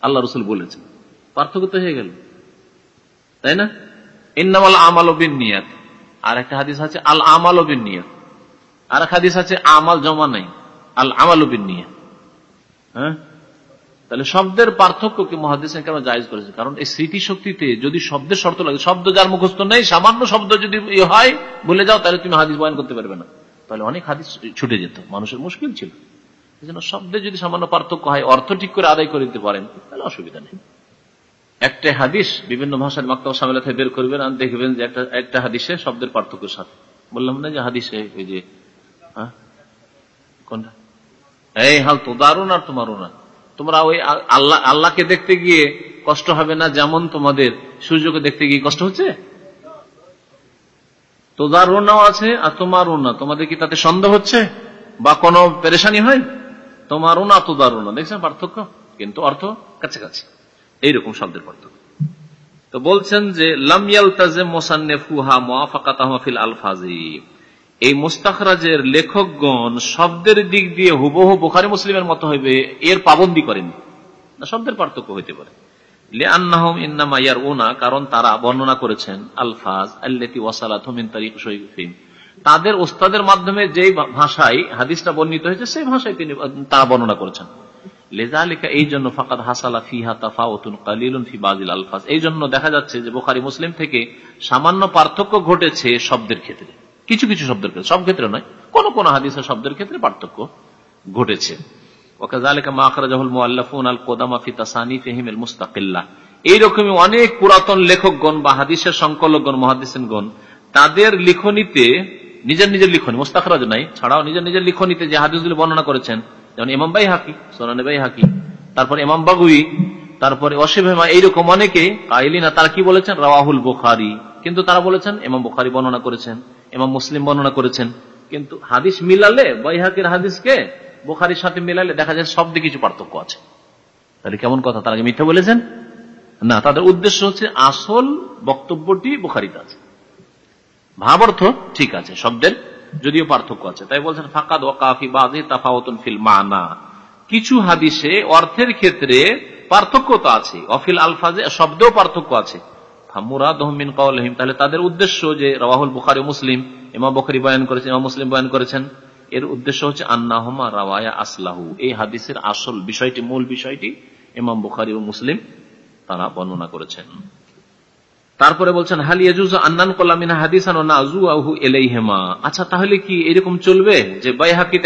আল্লাহ রসুল বলেছেন, পার্থক্য তো হয়ে গেল। তাই না? ইন্নামাল আমাল নিয়াত। আর একটা হাদিস আছে, আল আমাল বিন নিয়াত। আর এক হাদিস আছে, আমাল জমা নাই, আল আমাল নিয়াত হ্যাঁ? তাহলে শব্দের পার্থক্যকে মহাদিস কেন জায়জ করেছে? কারণ এই স্মৃতিশক্তিতে যদি শব্দের শর্ত লাগে, শব্দ যার মুখস্থ নেই, সামান্য শব্দ যদি হয় বলে যাও, তাহলে তুমি হাদিস বয়ান করতে পারবে না। তাহলে অনেক হাদিস ছুটে যেত, মানুষের মুশকিল ছিল। শব্দে যদি সামান্য পার্থক্য হয়, অর্থ ঠিক করে আদায় করে দিতে পারেন, তাহলে অসুবিধা নেই। একটা হাদিস, বিভিন্ন ভাষার মাক্তাব সামিলা থেকে বের করবেন, আর দেখবেন যে একটা একটা হাদিসে শব্দের পার্থক্যের সাথে। বললাম না যে হাদিসে ওই যে কোনটা? এই, হাল তো দারুণ আর তোমারও না তোমরা ওই আল্লাহ আল্লাহকে দেখতে গিয়ে কষ্ট হবে না, যেমন তোমাদের সূর্যকে দেখতে গিয়ে কষ্ট হচ্ছে? তোদার রোনাও আছে আর তোমার রোনা তোমাদের কি তাতে সন্দেহ হচ্ছে? বা কোনো পেরেশানি হয়? তোমার রোনা তোদার রোনা দেখছেন পার্থক্য? কিন্তু অর্থ কাছাকাছি। এইরকম শব্দের পার্থক্য। তো বলছেন যে লামিয়াল তাজে মোসান্নেফুহা মোয়াফাকাতাহফিল আলফাজি। এই মুস্তাখরাজের লেখকগণ শব্দের দিক দিয়ে হুবহু বোখারি মুসলিমের মতো হইবে, এর পাবন্দি করেন। শব্দের পার্থক্য হইতে পারে। কারণ তারা বর্ণনা করেছেন, আলফাজ তাদের ওস্তাদের মাধ্যমে যে ভাষায় হাদিসটা বর্ণিত হয়েছে, সেই ভাষায় তিনি তারা বর্ণনা করেছেন। লেজালিকা এই জন্য ফাকাদ হাসালা ফিহা তাফাউতুন কালিলুন ফি বাজিল আলফাজ। এই জন্য দেখা যাচ্ছে যে বোখারি মুসলিম থেকে সামান্য পার্থক্য ঘটেছে শব্দের ক্ষেত্রে। কিছু কিছু শব্দের ক্ষেত্রে, সব ক্ষেত্রে নয়, কোন কোন হাদিসের শব্দের ক্ষেত্রে পার্থক্য ঘটেছে। এইরকমই অনেক পুরাতন লেখকগণ বা হাদিসের সংকলকগণ মহাদিসগণ তাদের নিজের নিজের লিখনি মোস্তাকরাজ নাই, ছাড়াও নিজের নিজের লিখনিতে যে হাদিসগুলি বর্ণনা করেছেন, যেমন ইমাম বাই হাকি সোনানে বাই হাকি তারপর ইমাম বাগুই তারপরে অসিফেমা এইরকম অনেকে, কাইলিনা তারা কি বলেছেন? রাহুল বুখারি। কিন্তু তারা বলেছেন, ইমাম বুখারি বর্ণনা করেছেন। ইমাম মুসলিম বর্ণনা করেছেন। কিন্তু হাদিস মিলালে বাইহাকির হাদিসকে বুখারির সাথে মিলালে দেখা যায় শব্দে কিছু পার্থক্য আছে। তাহলে কেমন কথা? তারা মিথ্যা বলেছেন? না, তাদের উদ্দেশ্য হচ্ছে আসল বক্তব্যটি বুখারিতে আছে। ভাবার্থ ঠিক আছে, শব্দের যদিও পার্থক্য আছে। তাই বলছেন ফাঁকা ও কাফি বাজে তাফাওতন ফিল মানা। কিছু হাদিসে অর্থের ক্ষেত্রে পার্থক্য তো আছে। অফিল আলফাজে শব্দেও পার্থক্য আছে। তাহলে তাদের উদ্দেশ্য যে রাহুল বুখারি মুসলিম বখারি বয়ান করেছেন এমা মুসলিম বয়ান করেছেন, এর উদ্দেশ্য হচ্ছে আন্নাহমা আসলাহু। এই হাদিসের আসল বিষয়টি, মূল বিষয়টি ইমাম বুখারি ও মুসলিম তারা বর্ণনা করেছেন। তারপরে বলছেন আচ্ছা তাহলে কি এরকম চলবে যে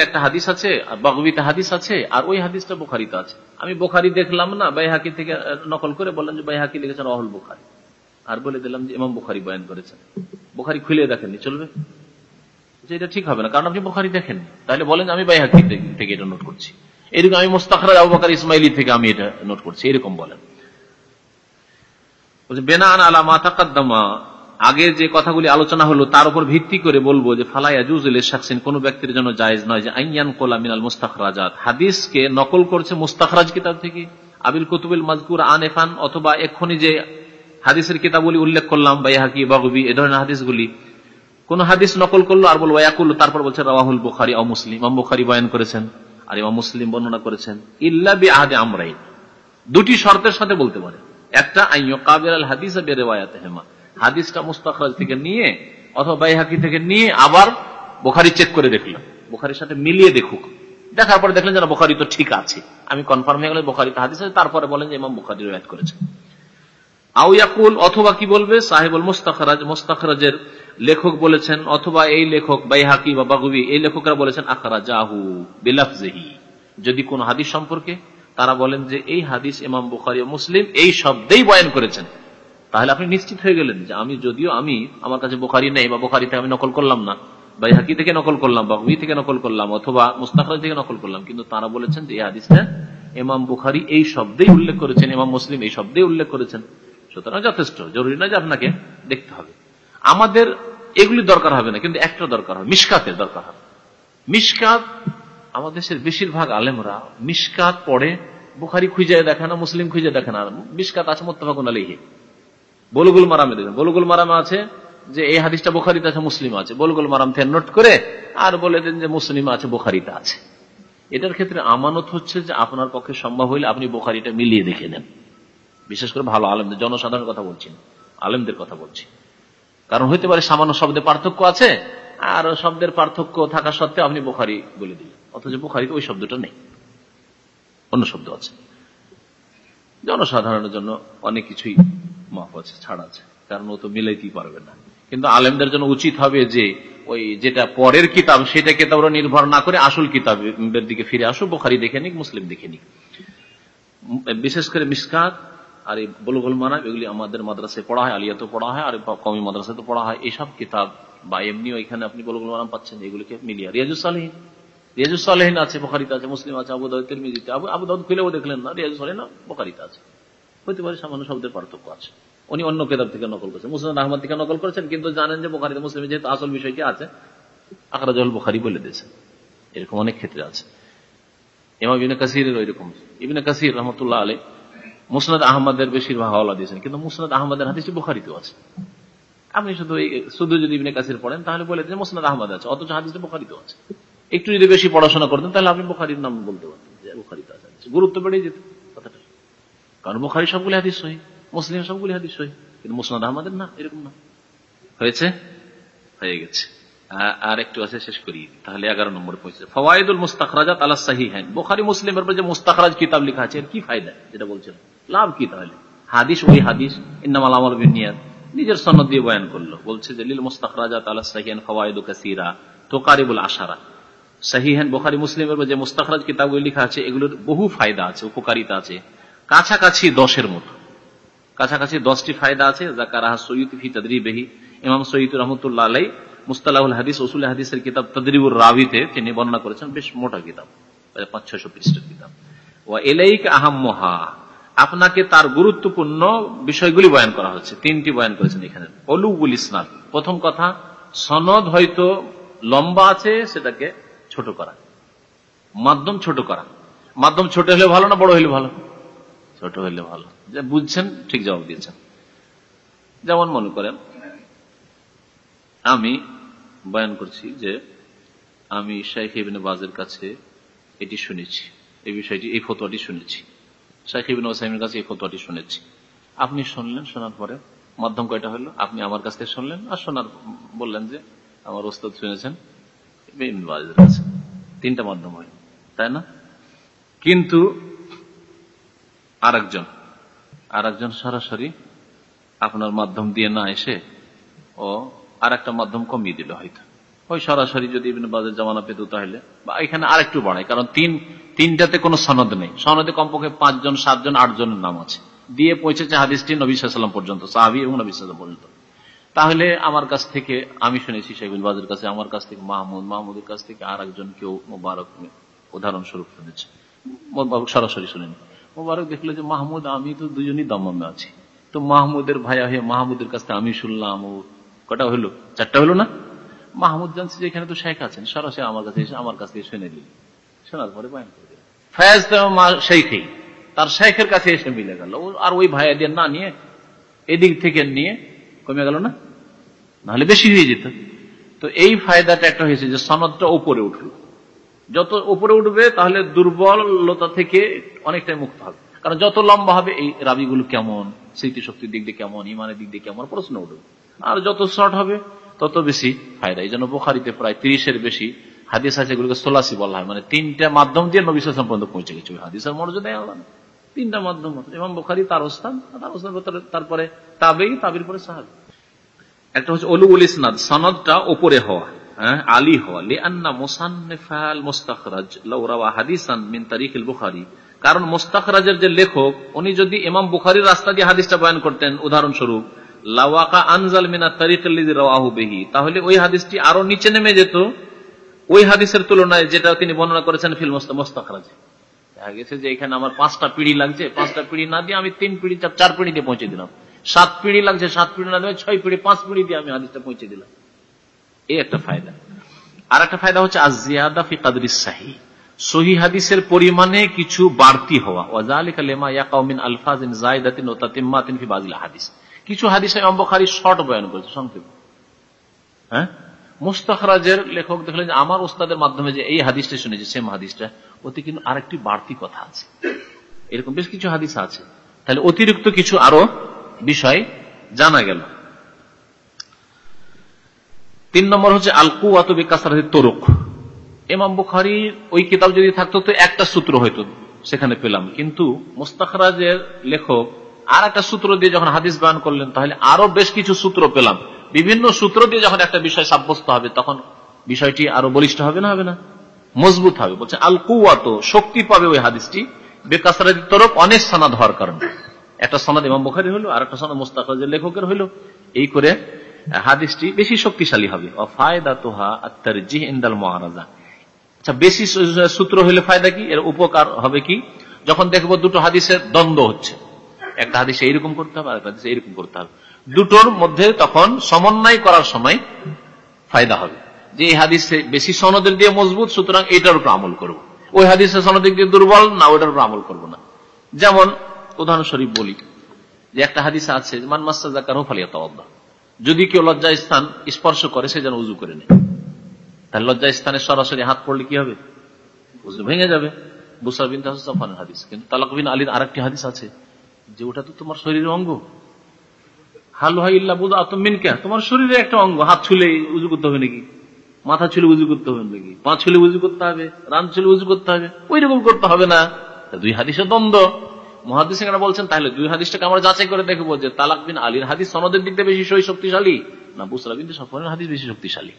একটা হাদিস আছে আর বাগবিতে হাদিস আছে আর ওই হাদিসটা বুখারিতে আছে? আমি বুখারি দেখলাম না, বাইহাকি থেকে নকল করে বললাম যে বাইহাকি লিখেছেন রাহুল বুখারি। আর বলে দিলাম যে ইমাম বুখারি বয়ান করেছেন। বুখারি খুলে দেখেননি, চলবে? যে এটা ঠিক হবে না, কারণ আপনি বুখারি দেখেননি। তাহলে বলেন আমি বাইহাকি থেকে এটা নোট করছি। এরকম আমি মোস্তাখরাজ আবু বাকার ইসমাইলি থেকে আমি এটা নোট করছি, এরকম বলেন। বেনান আলা মাতাকাদ্দামা আগে যে কথাগুলি আলোচনা হলো তার উপর ভিত্তি করে বলব যে কোন ব্যক্তির জন্য জায়েজ নয় যে, আইয়ান কোলা মিনাল মুস্তাখরাজাত। হাদিসকে নকল করছে মুস্তাখরাজ কিতাব থেকে, আবিল কুতুবুল মাজকুর আনেফান অথবা এক্ষুনি যে হাদিসের কিতাবগুলি উল্লেখ করলাম, বাইহাকি, বাগবি, এ ধরনের হাদিসগুলি। কোন হাদিস নকল করল আর বলব করল তারপর বলছে রাহুল বুখারি অ মুসলিম ইমাম বুখারি বয়ান করেছেন আর ইমাম মুসলিম বর্ণনা করেছেন। ইল্লা বি আহাদে আমরাই দুটি শর্তের সাথে বলতে পারে। একটা আইয় কাবির আল হাদিস হেমা হাদিসটা মুস্তাখরাজ থেকে নিয়ে অথবা বাইহাকি থেকে নিয়ে আবার বোখারি চেক করে দেখলাম। বোখারির সাথে মিলিয়ে দেখুক। দেখার পরে দেখলেন যেন বোখারি তো ঠিক আছে। আমি কনফার্ম হয়ে গেলে বোখারিতে হাদিস আছে, তারপরে বলেন যে ইমাম বোখারি রয়াত করেছে আউয়াকুল অথবা কি বলবে? সাহেবুল মুস্তাখরাজ, মুস্তাখরাজের লেখক বলেছেন, অথবা এই লেখক বাইহাকি বা বাগুবি, এই লেখকরা বলেছেন আখরা জাহু বিলাফজেহি। যদি কোন হাদিস সম্পর্কে তারা বলেন যে এই হাদিস ইমাম বুখারি ও মুসলিম এই শব্দেই বয়ান করেছেন, তাহলে আপনি নিশ্চিত হয়ে গেলেন যে আমি যদিও আমি, আমার কাছে বোখারি নেই বা বোখারি থেকে আমি নকল করলাম না, বাইহাকি থেকে নকল করলাম বা থেকে নকল করলাম, অথবা মুস্তাখরাজ থেকে নকল করলাম, কিন্তু তারা বলেছেন যে এই হাদিসটা ইমাম বুখারি এই শব্দেই উল্লেখ করেছেন, ইমাম মুসলিম এই শব্দেই উল্লেখ করেছেন। সুতরাং যথেষ্ট, জরুরি নয় যে আপনাকে দেখতে হবে। আমাদের এগুলি দরকার হবে না, কিন্তু একটা দরকার হবে মিসকাতের দরকার হবে। মিসকাত আমাদের দেশের বেশিরভাগ আলেমরা মিসকাত পড়ে, বুখারি খুঁজে দেখে না মুসলিম খুঁজে দেখে না মিসকাত আছে মোত্তাফাকুন আলিহি বলগুল মারামে দেখেন, বলগুল মারামে আছে যে এই হাদিসটা বুখারিতে আছে, মুসলিম আছে। বলগুল মারাম থেকে নোট করে আর বলে দেন যে মুসলিম আছে, বুখারিতে আছে। এটার ক্ষেত্রে আমানত হচ্ছে যে আপনার পক্ষে সম্ভব হইলে আপনি বোখারিটা মিলিয়ে দেখে নেন। বিশেষ করে ভালো আলেমদের, জনসাধারণের কথা বলছি আলেমদের কথা বলছি। কারণ হইতে পারে সামান্য শব্দে পার্থক্য আছে, আর শব্দের পার্থক্য থাকা সত্ত্বেও আপনি বোখারি বলে দিলেন। অথচ বোখারিতে ওই শব্দটা নেই, অন্য শব্দ আছে। জনসাধারণের জন্য অনেক কিছুই মাফ আছে, ছাড় আছে, কারণ ও তো মিলাইতেই পারবে না। কিন্তু আলেমদের জন্য উচিত হবে যে, ওই যেটা পরের কিতাব সেটা কিতাব নির্ভর না করে আসল কিতাবের দিকে ফিরে আসো বোখারি দেখে নিক, মুসলিম দেখে নিক। বিশেষ করে মিসকাত আর এই বলগুল মানাব এগুলি আমাদের মাদ্রাসায় পড়া হয়, আলিয়াতেও পড়া হয়, আর কমি মাদ্রাসাতে পড়া হয়। এইসব কিতাব, বা এমনিও এখানে আপনি বলগুল মানাম পাচ্ছেন, এগুলিকে মিলিয়ে। রিয়াজুসালহীন রিয়াজুসালহীন আছে, বোখারিতে আছে, মুসলিম আছে আবু দাউদ তিরমিজিতে। আবু আবু দাউদ খুলেও দেখলেন না রিয়াজুসালহীন বোখারিতে আছে। হইতে পারে সামান্য শব্দের পার্থক্য আছে। উনি অন্য কেতাব থেকে নকল করেছেন। মুসলিম আহমদ থেকে নকল করেছেন, কিন্তু জানেন যে বোখারিতে মুসলিম যেহেতু আসল বিষয়টি আছে আখরাজল বোখারি বলে দিয়েছেন। এরকম অনেক ক্ষেত্রে আছে। এমা ইবিনে কাসিরের ওই রকম ইবিনে কাসির রহমতুল্লাহ আলী মুসনাদ আহমদের বেশিরভাগ হাওলা দিয়েছেন, কিন্তু মুসনাদ আহমদের হাদিসটি বুখারিতেও আছে। আপনি শুধু এই শুধু যদি ইবনে কাসির পড়েন, তাহলে বলে যে মুসনাদ আহমদ আছে, অথচ হাদিসটা বুখারিতেও আছে। একটু যদি বেশি পড়াশোনা করতেন তাহলে আপনি বুখারির নাম বলতে পারতেন যে বুখারিতে আছে গুরুত্ব বেড়ে যেত কথাটা। কারণ বুখারি সবগুলি হাদিস সহি, মুসলিম সবগুলি হাদিস সহি, কিন্তু মুসনাদ আহমদের না, এরকম না। হয়েছে? হয়ে গেছে। আর একটু আছে, শেষ করি তাহলে এগারো নম্বর পৌঁছে ফওয়াইদুল মুস্তাখরাজাত আলা সাহি হ্যাঁ বোখারি মুসলিমের উপর যে মুস্তাখরাজ কিতাব লেখা আছে, এর কি ফায়দা? যেটা বলছেন লাভ কি তাহলে? হাদিস ওই হাদিস, ইন্নামাল আমল বিনিয়াদ নিজের সনদ দিয়ে বয়ান করল। বলছে যে, লিল মুস্তাখরাজাত আলা সাহিয়ান ফওয়াইদু কাসিরা, তোকারিবুল আশারা। সাহিহান বোখারি মুসলিমের যে মুস্তাখরাজ কিতাবগুলি লেখা আছে, এগুলোর বহু ফায়দা আছে, উপকারিতা আছে। কাছাকাছি দশের মতো। কাছাকাছি দশটি ফায়দা আছে। ইমাম সৈয়দ রহমতুল্লাহ আলাই মুস্তালাহুল হাদিস ওসুল হাদিসের কিতাব তদরিবুর রাবিতে তিনি বর্ণনা করেছেন, বেশ মোটা কিতাব। পাঁচ ছয়শো পৃষ্ঠের কিতাব। ও এলাইক আহাম্মহা। আপনাকে তার গুরুত্বপূর্ণ বিষয়গুলি বয়ান করা হচ্ছে, তিনটি বয়ান করেছেন এখানে। অলুবুল ইসনাদ প্রথম কথা, সনদ হয়তো লম্বা আছে, সেটাকে ছোট করা। মাধ্যম ছোট করা। মাধ্যম ছোট হলে ভালো না বড় হলে ভালো? ছোট হলে ভালো। যে বুঝছেন, ঠিক জবাব দিয়েছেন। যেমন মনে করেন, আমি বয়ান করছি যে, আমি শাইখ বাজের কাছে এটি শুনেছি। এই বিষয়টি, এই ফতোয়াটি শুনেছি। শাইখ ইবিন ওসাইমের কাছে এই ফতোয়াটি শুনেছি। আপনি শুনলেন, শোনার পরে মাধ্যম কয়টা হলো? আপনি আমার কাছ থেকে শুনলেন আর শোনার বললেন যে আমার ওস্তাদ শুনেছেন কাছে। তিনটা মাধ্যম হয়, তাই না? কিন্তু আরেকজন আরেকজন সরাসরি আপনার মাধ্যম দিয়ে না এসে ও আর একটা মাধ্যম কমিয়ে দিল হয়তো। ওই সরাসরি যদি ইবিন বাজের জামানা পেত তাহলে। বা এখানে আরেকটু বাড়ায় কারণ তিন, তিনটাতে কোনো সনদ নেই। সনদে কমপক্ষে পাঁচজন, সাতজন, আটজনের নাম আছে। দিয়ে পৌঁছেছে হাদিসটি নবী পর্যন্ত, সাহাবি এবং নবী পর্যন্ত। তাহলে আমার কাছ থেকে, আমি শুনেছি শেখুল বাজের কাছে, আমার কাছ থেকে মাহমুদ, মাহমুদের কাছ থেকে আর একজন কেউ মোবারক উদাহরণস্বরূপ শুনেছে। মোবারক সরাসরি শুনেনি। মোবারক দেখল যে মাহমুদ, আমি তো দুজনই দমামে আছি। তো মাহমুদের ভাইয়া হয়ে মাহমুদের কাছ থেকে আমি শুনলাম, ও কটা হলো? চারটা হলো না? মাহমুদ জানছে যে এখানে তো শেখ আছেন, সরাসরি আমার কাছে এসে আমার কাছ থেকে শুনে দিল শোনার পরে বয়ান করে দিল। ফয়াজ শেখেই, তার শেখের কাছে এসে মিলে গেল। আর ওই ভাইয়া দিয়ে না নিয়ে, এদিক থেকে নিয়ে কমে গেল না? নাহলে বেশি হয়ে যেত। তো এই ফায়দাটা একটা হয়েছে যে সনদটা উপরে উঠল। যত উপরে উঠবে, তাহলে দুর্বলতা থেকে অনেকটাই মুক্ত হবে। কারণ যত লম্বা হবে, এই রাবিগুলো কেমন, স্মৃতিশক্তির দিক দিয়ে কেমন, ইমানের দিক দিয়ে কেমন, প্রশ্ন উঠবে। আর যত শর্ট হবে তত বেশি ফায়দা এই জন্য বোখারিতে প্রায় তিরিশের বেশি হাদিস আছে, এগুলোকে সোলাসি বলা হয়। মানে তিনটা মাধ্যম দিয়ে নবী সালাম পর্যন্ত পৌঁছে গেছে। হাদিসের মর্যাদায় আলাদা তিনটা মাধ্যম এবং বোখারি, তার ওস্তান তার ওস্তান তারপরে তাবেই তাবির পরে সাহাবি। একটা হচ্ছে অলুল ইসনাদ, সনদটা ওপরে হওয়া হ্যাঁ আলী হওয়া। লিআন্না মুসান্নিফাল মুস্তাখরাজ, লাউ রাওয়া হাদিসান মিন তারিখিল বুখারী। কারণ মুস্তাখরাজের যে লেখক, উনি যদি ইমাম বুখারীর রাস্তা দিয়ে হাদিসটা বয়ান করতেন, উদাহরণস্বরূপ লাওয়াকা আনজাল মিনা তাহলে ওই হাদিসটি আরও নিচে নেমে যেত। ওই হাদিসের তুলনায় যেটা তিনি বর্ণনা করেছেন ফিল মুস্তাখরাজে। দেখা গেছে যে এখানে আমার পাঁচটা পিড়ি লাগছে। পাঁচটা পিড়ি না দিয়ে আমি তিন পিড়ি, চার পিড়ি দিয়ে পৌঁছে দিলাম। সাত পিড়ি লাগছে, সাত পিড়ি না দিয়ে ছয় পিড়ি, পাঁচ পিড়ি দিয়ে আমি হাদিসটা পৌঁছে দিলাম। এই একটা ফায়দা। আর একটা ফায়দা হচ্ছে আজিয়াদা ফি কাদরিস সাহি। সহি হাদিসের পরিমাণে কিছু বাড়তি হওয়া। ওয়াজালিকা লেমা ইয়াকাউমিন আলফাজিন জায়দাতিন ও তাতিম্মাতিন ফি বাজিল হাদিস। কিছু হাদিসে ইমাম বুখারী শর্ট বয়ান করেছে, সংক্ষেপ। হ্যাঁ? মুস্তাখরাজের লেখক দেখলেন যে, আমার ওস্তাদের মাধ্যমে যে এই হাদিসটা শুনেছে সেম হাদিসটা, ওতে কিন্তু আরেকটি বাড়তি কথা আছে। এরকম বেশ কিছু হাদিস আছে। তাহলে অতিরিক্ত কিছু আরও বিষয় জানা গেল। তিন নম্বর হচ্ছে আলকু আতবি কাসারাতি তরুক। এমাম বুখারির ওই কিতাব যদি থাকতো, তো একটা সূত্র হয়তো সেখানে পেলাম। কিন্তু মুস্তাখরাজের লেখক আর একটা সূত্র দিয়ে যখন হাদিস বয়ান করলেন, তাহলে আরও বেশ কিছু সূত্র পেলাম। বিভিন্ন সূত্র দিয়ে যখন একটা বিষয় সাব্যস্ত হবে, তখন বিষয়টি আরও বলিষ্ঠ হবে না হবে না? মজবুত হবে। বলছে আল কুয়াত শক্তি পাবে ওই হাদিসটি। বেকাসারাতি তরফ অনেক সনাদ হওয়ার কারণে। একটা সনাদ ইমাম বুখারি হলো আর একটা সনাদ মুস্তাখরাজের লেখকের হইল। এই করে হাদিসটি বেশি শক্তিশালী হবে। আচ্ছা বেশি সূত্র হলে ফায়দা কি? এর উপকার হবে কি? যখন দেখব দুটো হাদিসের দ্বন্দ্ব হচ্ছে। একটা হাদিসে এইরকম করতে হবে আরেকটা হাদিসে এইরকম করতে হবে। দুটোর মধ্যে তখন সমন্বয় করার সময় ফায়দা হবে। যে এই হাদিসে বেশি সনদের দিয়ে মজবুত, সুতরাং এটার উপর আমল করব। ওই হাদিসের সনদিক দিয়ে দুর্বল, না, ওইটার উপর আমল করব না। যেমন উদাহরণস্বরূপ বলি, যে একটা হাদিস আছে, মান মাস্তা জাকারও ফালিয়া তাওয়াদ্দা যদি কেউ লজ্জা স্থান স্পর্শ করে, সে যেন উজু করে নেয়। তাহলে লজ্জা স্থানে সরাসরি হাত পড়লে কি হবে? উজু ভেঙে যাবে। বুসার বিন হাদিস। কিন্তু তালাক বিন আলীর আরেকটি হাদিস আছে। যে ওটা তো তোমার শরীরের অঙ্গ। তোমার শরীরে একটা অঙ্গ। হাত ছুলে উজু করতে হবে নাকি? মাথা ছুলে উজু করতে হবে নাকি? পা ছুলে উজু করতে হবে? রান ছুলে উজু করতে হবে? ওই রকম করতে হবে না। দুই দ্বন্দ্ব। মহাদিস বলছেন, তাহলে দুই হাদিসটাকে আমরা যাচাই করে দেখব যে তালাক বিন আলীর হাদিস সনদের দিক বেশি সই শক্তিশালী, না বুসরা বিন সফরের হাদিস বেশি শক্তিশালী?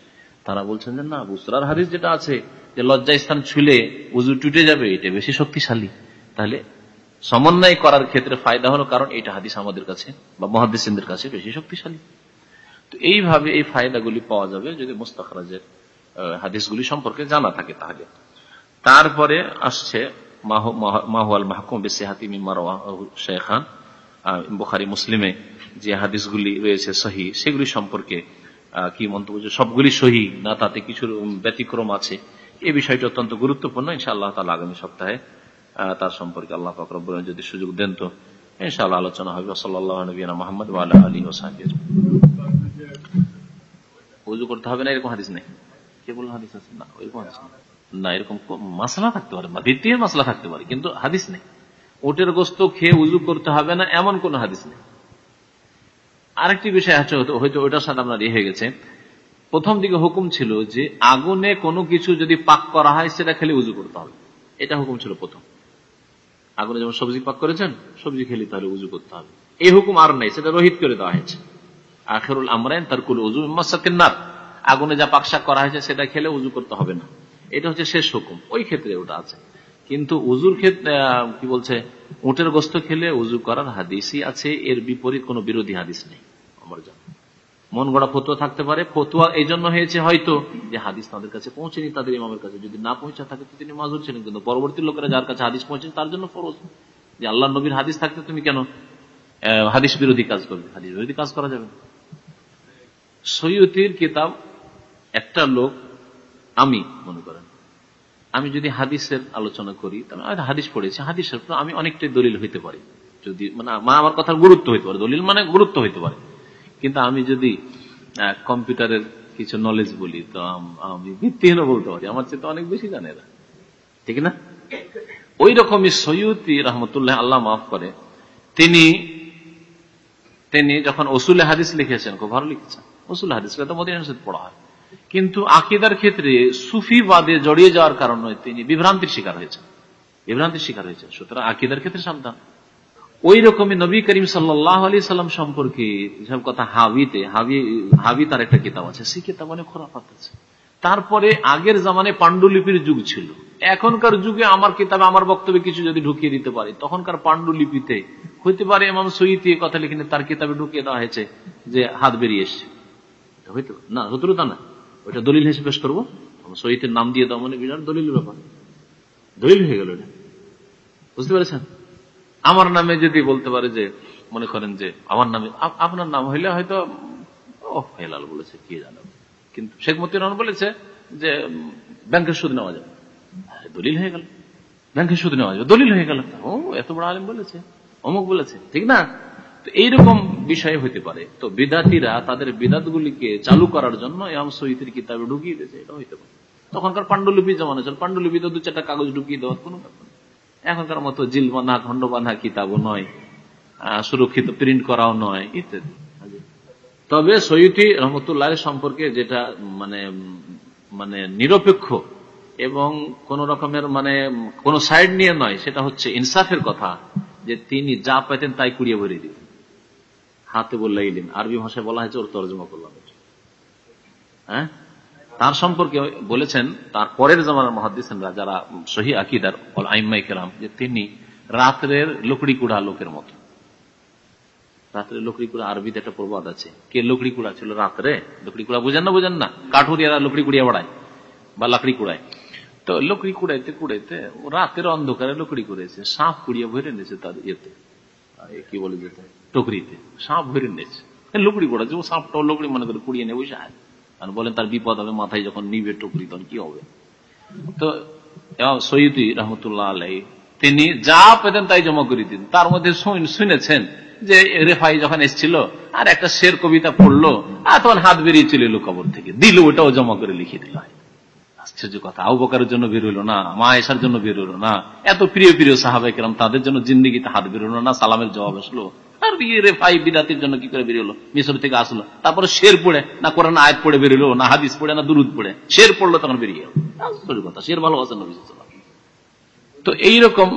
তারা বলছেন যে না, বুসরার হাদিস যেটা আছে, যে লজ্জা স্থান ছুলে উজু টুটে যাবে, এটা বেশি শক্তিশালী। তাহলে সমন্বয় করার ক্ষেত্রে ফায়দা হলো, কারণ এটা হাদিস আমাদের কাছে, বা মহাদিসদের কাছে বেশি শক্তিশালী। তো এইভাবে এই ফায়দাগুলি পাওয়া যাবে যদি মুস্তাখরাজের হাদিসগুলি সম্পর্কে জানা থাকে তাহলে। তারপরে আসছে মাহুয়াল মাহকুম বেসেহাতি শেখান বুখারি, মুসলিমে যে হাদিসগুলি রয়েছে সহি সেগুলি সম্পর্কে কি মন্তব্য সবগুলি সহি না তাতে কিছু ব্যতিক্রম আছে, এ বিষয়টি অত্যন্ত গুরুত্বপূর্ণ। ইনশাআল্লাহ তালা আগামী সপ্তাহে তার সম্পর্কে আল্লাহ ফকরব যদি সুযোগ দেন তো ইনশাআল্লাহ আলোচনা হবে। সাল্লাহ নবীনা মোহাম্মদ আলী ওসাহি উজু করতে হবে না, এরকম হাদিস নেই? প্রথম দিকে হুকুম ছিল যে, আগুনে কোনো কিছু যদি পাক করা হয়, সেটা খেলে উজু করতে হবে। এটা হুকুম ছিল প্রথম। আগুনে যেমন সবজি পাক করেছেন, সবজি খেলে তাহলে উজু করতে হবে। এই হুকুম আর নেই, সেটা রোহিত করে দেওয়া হয়েছে। আখেরুল আমরাইন তার কুল উজু মাসাকিনার আগুনে যা পাকশাক করা হয়েছে, সেটা খেলে উজু করতে হবে না। এটা হচ্ছে শেষ হুকুম, ওই ক্ষেত্রে ওটা আছে। কিন্তু উজুর ক্ষেত্রে কি বলছে, উটের গোস্ত খেলে উজু করার হাদিসই আছে, এর বিপরীত কোন বিরোধী হাদিস নেই। আমার জানা। মন গড়া ফতুয়া থাকতে পারে, ফতুয়া এই জন্য হয়েছে হয়তো যে হাদিস তাদের কাছে পৌঁছেনি, তাদের ইমামের কাছে। যদি না পৌঁছা থাকে তো তিনি মাজুর ছিলেন কিন্তু পরবর্তী লোকেরা যার কাছে হাদিস পৌঁছেন তার জন্য ফরজ। যে আল্লাহ নবীর হাদিস থাকতে তুমি কেন হাদিস বিরোধী কাজ করবে? হাদিস বিরোধী কাজ করা যাবে সৈয়তির কিতাব, একটা লোক, আমি মনে করেন, আমি যদি হাদিসের আলোচনা করি, তাহলে হাদিস পড়েছি, হাদিসের আমি অনেকটাই দলিল হইতে পারি। যদি মানে মা আমার কথার গুরুত্ব হইতে পারে, দলিল মানে গুরুত্ব হইতে পারে। কিন্তু আমি যদি কম্পিউটারের কিছু নলেজ বলি, তো আমি ভিত্তিহীন বলতে পারি। আমার চেয়ে তো অনেক বেশি জানে এরা। ঠিক না? ওই রকমই সৈয়দি রহমতুল্লাহ আল্লাহ মাফ করে, তিনি তিনি যখন ওসুলে হাদিস লিখেছেন, খুব ভালো লিখেছেন। ওসুল হাদিস তো পড়া হয়। কিন্তু আকিদার ক্ষেত্রে সুফিবাদে জড়িয়ে যাওয়ার কারণে তিনি বিভ্রান্তির শিকার হয়েছেন। বিভ্রান্তির শিকার হয়েছেন। সুতরাং আকিদার ক্ষেত্রে সাবধান। ওই রকমই নবী করিম সাল্লাহ আলি সাল্লাম সম্পর্কে যেসব কথা হাবিতে, হাবি হাবি তার একটা কিতাব আছে, সেই কিতাব অনেক খোরাফাত আছে। তারপরে আগের জামানে পাণ্ডুলিপির যুগ ছিল। এখনকার যুগে আমার কিতাবে, আমার বক্তব্যে কিছু যদি ঢুকিয়ে দিতে পারি, তখনকার পাণ্ডুলিপিতে হইতে পারে এমাম সৈতি কথা লিখে তার কিতাবে ঢুকিয়ে দেওয়া হয়েছে যে হাত বেরিয়ে এসছে। না হতো তা না। ওইটা দলিল হিসেবে পেশ করব। শহীদের নাম দিয়ে দেওয়া মানে বিরাট দলিল ব্যাপার। দলিল হয়ে গেল এটা। বুঝতে পেরেছেন? আমার নামে যদি বলতে পারে যে, মনে করেন যে, আমার নামে আপনার নাম হইলে হয়তো হেলাল বলেছে, কি জানো। কিন্তু শেখ মতির রহমান বলেছে যে, ব্যাংকের সুদ নেওয়া যাবে। দলিল হয়ে গেল। ব্যাংকের সুদ নেওয়া যাবে, দলিল হয়ে গেল। ও, এত বড় আলিম বলেছে, অমুক বলেছে, ঠিক না? তো এইরকম বিষয় হইতে পারে। তো বিদাতিরা তাদের বিদাত গুলিকে চালু করার জন্য এম সহিতের কিতাবে ঢুকিয়ে দিয়েছে, এটা হইতে পারে। তখনকার পাণ্ডুলিপি যেমন আছে পাণ্ডুলিপিতে দু চারটা কাগজ ঢুকিয়ে দেওয়ার কোনো ব্যাপার এখনকার মতো জিল বাঁধা খন্ড বাঁধা কিতাবও নয় সুরক্ষিত প্রিন্ট করাও নয়, ইত্যাদি। তবে সৈয়দি রহমতুল্লাহ সম্পর্কে যেটা মানে মানে নিরপেক্ষ এবং কোন রকমের মানে কোন সাইড নিয়ে নয়, সেটা হচ্ছে ইনসাফের কথা, যে তিনি যা পাইতেন তাই কুড়িয়ে ভরে দিতেন হাতে বললাইলেন আরবি ভাষায় বলা হয়েছে ওর তর্জমা করলাম। হ্যাঁ? তার সম্পর্কে বলেছেন, তার পরের জামানার মহাদিসেনরা যারা সহি আকিদার আইমাই কেরাম, যে তিনি রাত্রের লকড়ি কুড়া লোকের মতো। রাত্রে লকড়ি কুড়া আরবিতে একটা প্রবাদ আছে। কে লকড়ি কুড়া ছিল রাত্রে? লকড়ি কুড়া বুঝেন না বুঝেন না। কাঠুরিয়ারা লকড়ি কুড়িয়া বাড়ায় বা লাকড়ি কুড়ায়। তো লকড়ি কুড়াইতে কুড়াইতে রাতের অন্ধকারে লকড়ি কুড়াইছে, সাপ কুড়িয়ে ভরে নিয়েছে তার ইয়েতে। কি বলে যেতে টকরিতে। সাপ ভরে নিয়েছে। লকড়ি কুড়াচ্ছে, ও সাপটাও লকড়ি মনে করে কুড়িয়ে নেবে বসে কারণ বলেন তার বিপদ হবে, মাথায় যখন নিবে টুকরি, তখন কি হবে? তো সৈয়দি রহমতুল্লাহ আলাই তিনি যা পেতেন তাই জমা করে দিন তার মধ্যে শুনেছেন যে রেফাই যখন এসেছিল, আর একটা শের কবিতা পড়ল, আর তখন হাত বেরিয়ে চলে এলো কবর থেকে। দিল ওটাও জমা করে লিখে দিল। আশ্চর্য কথা আউ বকারের জন্য বের হইল না, মা এসার জন্য বের হইল না। এত প্রিয় প্রিয় কেরাম, তাদের জন্য জিন্দিগিতে হাত বেরোলো না, সালামের জবাব আসলো। আর রেফাই বিদাতির জন্য কি করে মিশর থেকে আসলো। তারপরে শের পড়ে, না কোরআন আয়াত পড়ে না হাদিস পড়ে, না দুরুদ পড়ে। শের পড়ল, তখন বেরিয়ে কথা, শের। তো এইরকম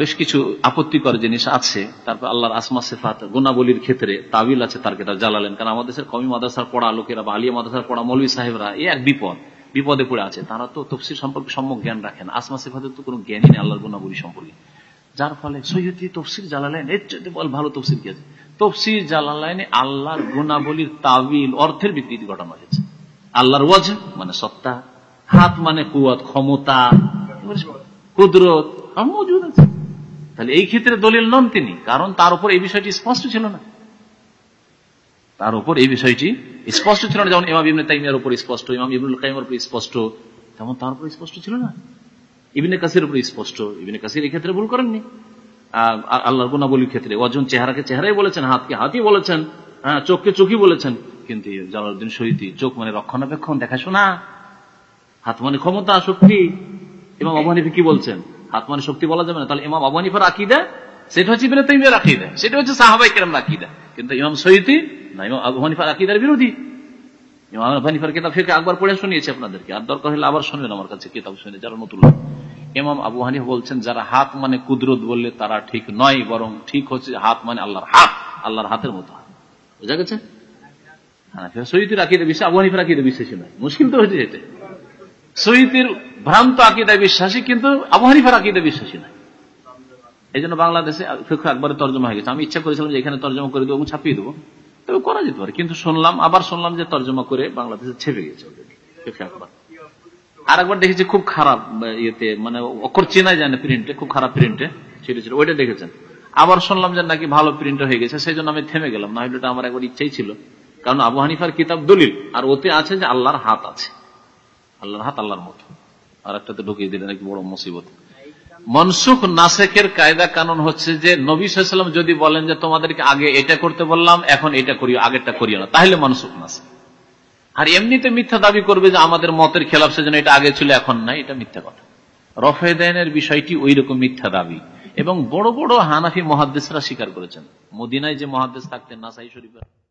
বেশ কিছু আপত্তিকর জিনিস আছে। তারপর আল্লাহর আসমা, সেফাত, গুণাবলীর ক্ষেত্রে তাবিল আছে, তার কেতাব জ্বালালেন কারণ আমাদের কমি মাদ্রাসার পড়া লোকেরা বা আলিয়া মাদ্রাসার পড়া মৌলী সাহেবরা এই এক বিপদ। বিপদে পড়ে আছে। তারা তো তফসির সম্পর্কে সম্যক জ্ঞান রাখেন আসমা, সেফাতের তো কোনো জ্ঞানই নেই আল্লাহর গুণাবলী সম্পর্কে। যার ফলে সৈয়দি তফসির জ্বালালেন এর চাইতে বল ভালো তফসির কি আছে? তফসির জ্বালালাইনে আল্লাহর গুণাবলীর তাবিল, অর্থের বিকৃতি ঘটানো হয়েছে। আল্লাহর ওয়াজ মানে সত্তা। হাত মানে কুয়াত, ক্ষমতা। কুদরত মজুদ আছে। তাহলে এই ক্ষেত্রে দলিল নন তিনি, কারণ তার উপর এই বিষয়টি স্পষ্ট ছিল না। তার উপর এই বিষয়টি স্পষ্ট ছিল না, যেমন ইমাম ইবনে তাইমিয়ার উপর স্পষ্ট, ইমাম ইবনুল কাইমের উপর স্পষ্ট, তেমন তার উপর স্পষ্ট ছিল না। ইবনে কাসির উপর স্পষ্ট। ইবনে কাসির ক্ষেত্রে ভুল করেননি। আল্লাহর গুণাবলীর ক্ষেত্রে। অজন চেহারাকে চেহারাই বলেছেন, হাতকে হাতই বলেছেন হ্যাঁ চোখকে চোখই বলেছেন। কিন্তু জালালউদ্দিন শহীদি চোখ মানে রক্ষণাবেক্ষণ, দেখাশোনা। হাত মানে ক্ষমতা, শক্তি। ইমাম আবু হানিফা কি বলছেন? হাত মানে শক্তি বলা যাবে না। তাহলে ইমাম আবু হানিফার আকিদা, সেটা হচ্ছে ইবনে তাইমিয়ার আকিদা। সেটা হচ্ছে সাহাবাই কেরাম আকিদা। কিন্তু ইমাম সৈয়দি না, ইমাম আবু হানিফার আকিদার বিরোধী। ইমাম কিতাব, ফিরকে একবার পড়ে আপনাদেরকে। আর দরকার হলে আবার শুনবেন আমার কাছে কিতাব শুনে, যারা নতুন ইমাম আবু বলছেন, যারা হাত মানে কুদরত বললে তারা ঠিক নয়, বরং ঠিক হচ্ছে হাত মানে আল্লাহর হাত, আল্লাহর হাতের মতো বুঝা হ্যাঁ আকিদা বিশ্বাস নয়। মুশকিল তো ভ্রান্ত বিশ্বাসী, কিন্তু বিশ্বাসী নয়। এই জন্য বাংলাদেশে তর্জমা হয়ে গেছে। আমি ইচ্ছা করেছিলাম যে এখানে তর্জমা করে দেবো ছাপিয়ে দেবো। তবে করা যেতে পারে। কিন্তু শুনলাম, আবার শুনলাম যে তর্জমা করে বাংলাদেশে ছেপে গেছে আর একবার। দেখেছি খুব খারাপ ইয়েতে মানে অক্ষর চেনাই যায় না প্রিন্টে খুব খারাপ প্রিন্টে ছিল ছিল ওইটা দেখেছেন। আবার শুনলাম যে নাকি ভালো প্রিন্ট হয়ে গেছে সেই জন্য আমি থেমে গেলাম। না হলে আমার একবার ইচ্ছাই ছিল। কারণ আবু হানিফার কিতাব দলিল, আর ওতে আছে যে আল্লাহর হাত আছে। আল্লাহর হাত আল্লাহর মতো। আর একটা তো ঢুকিয়ে দিলেন নাকি বড় মুসিবত। মনসুখ নাসেকের কায়দা কানুন হচ্ছে যে, নবী সাল্লাম যদি বলেন যে, তোমাদেরকে আগে এটা করতে বললাম, এখন এটা করিও, আগেরটা করিও না। তাহলে মনসুখ নাসেক আর এমনিতে মিথ্যা দাবি করবে যে, আমাদের মতের খেলাফ সেজন্য এটা আগে ছিল, এখন নাই, এটা মিথ্যা কথা। রফেদানের বিষয়টি ওই রকম মিথ্যা দাবি। এবং বড় বড় হানাফি মহাদ্দেশরা স্বীকার করেছেন। মদিনায় যে মহাদ্দেশ থাকতেন, নাসাই শরীফের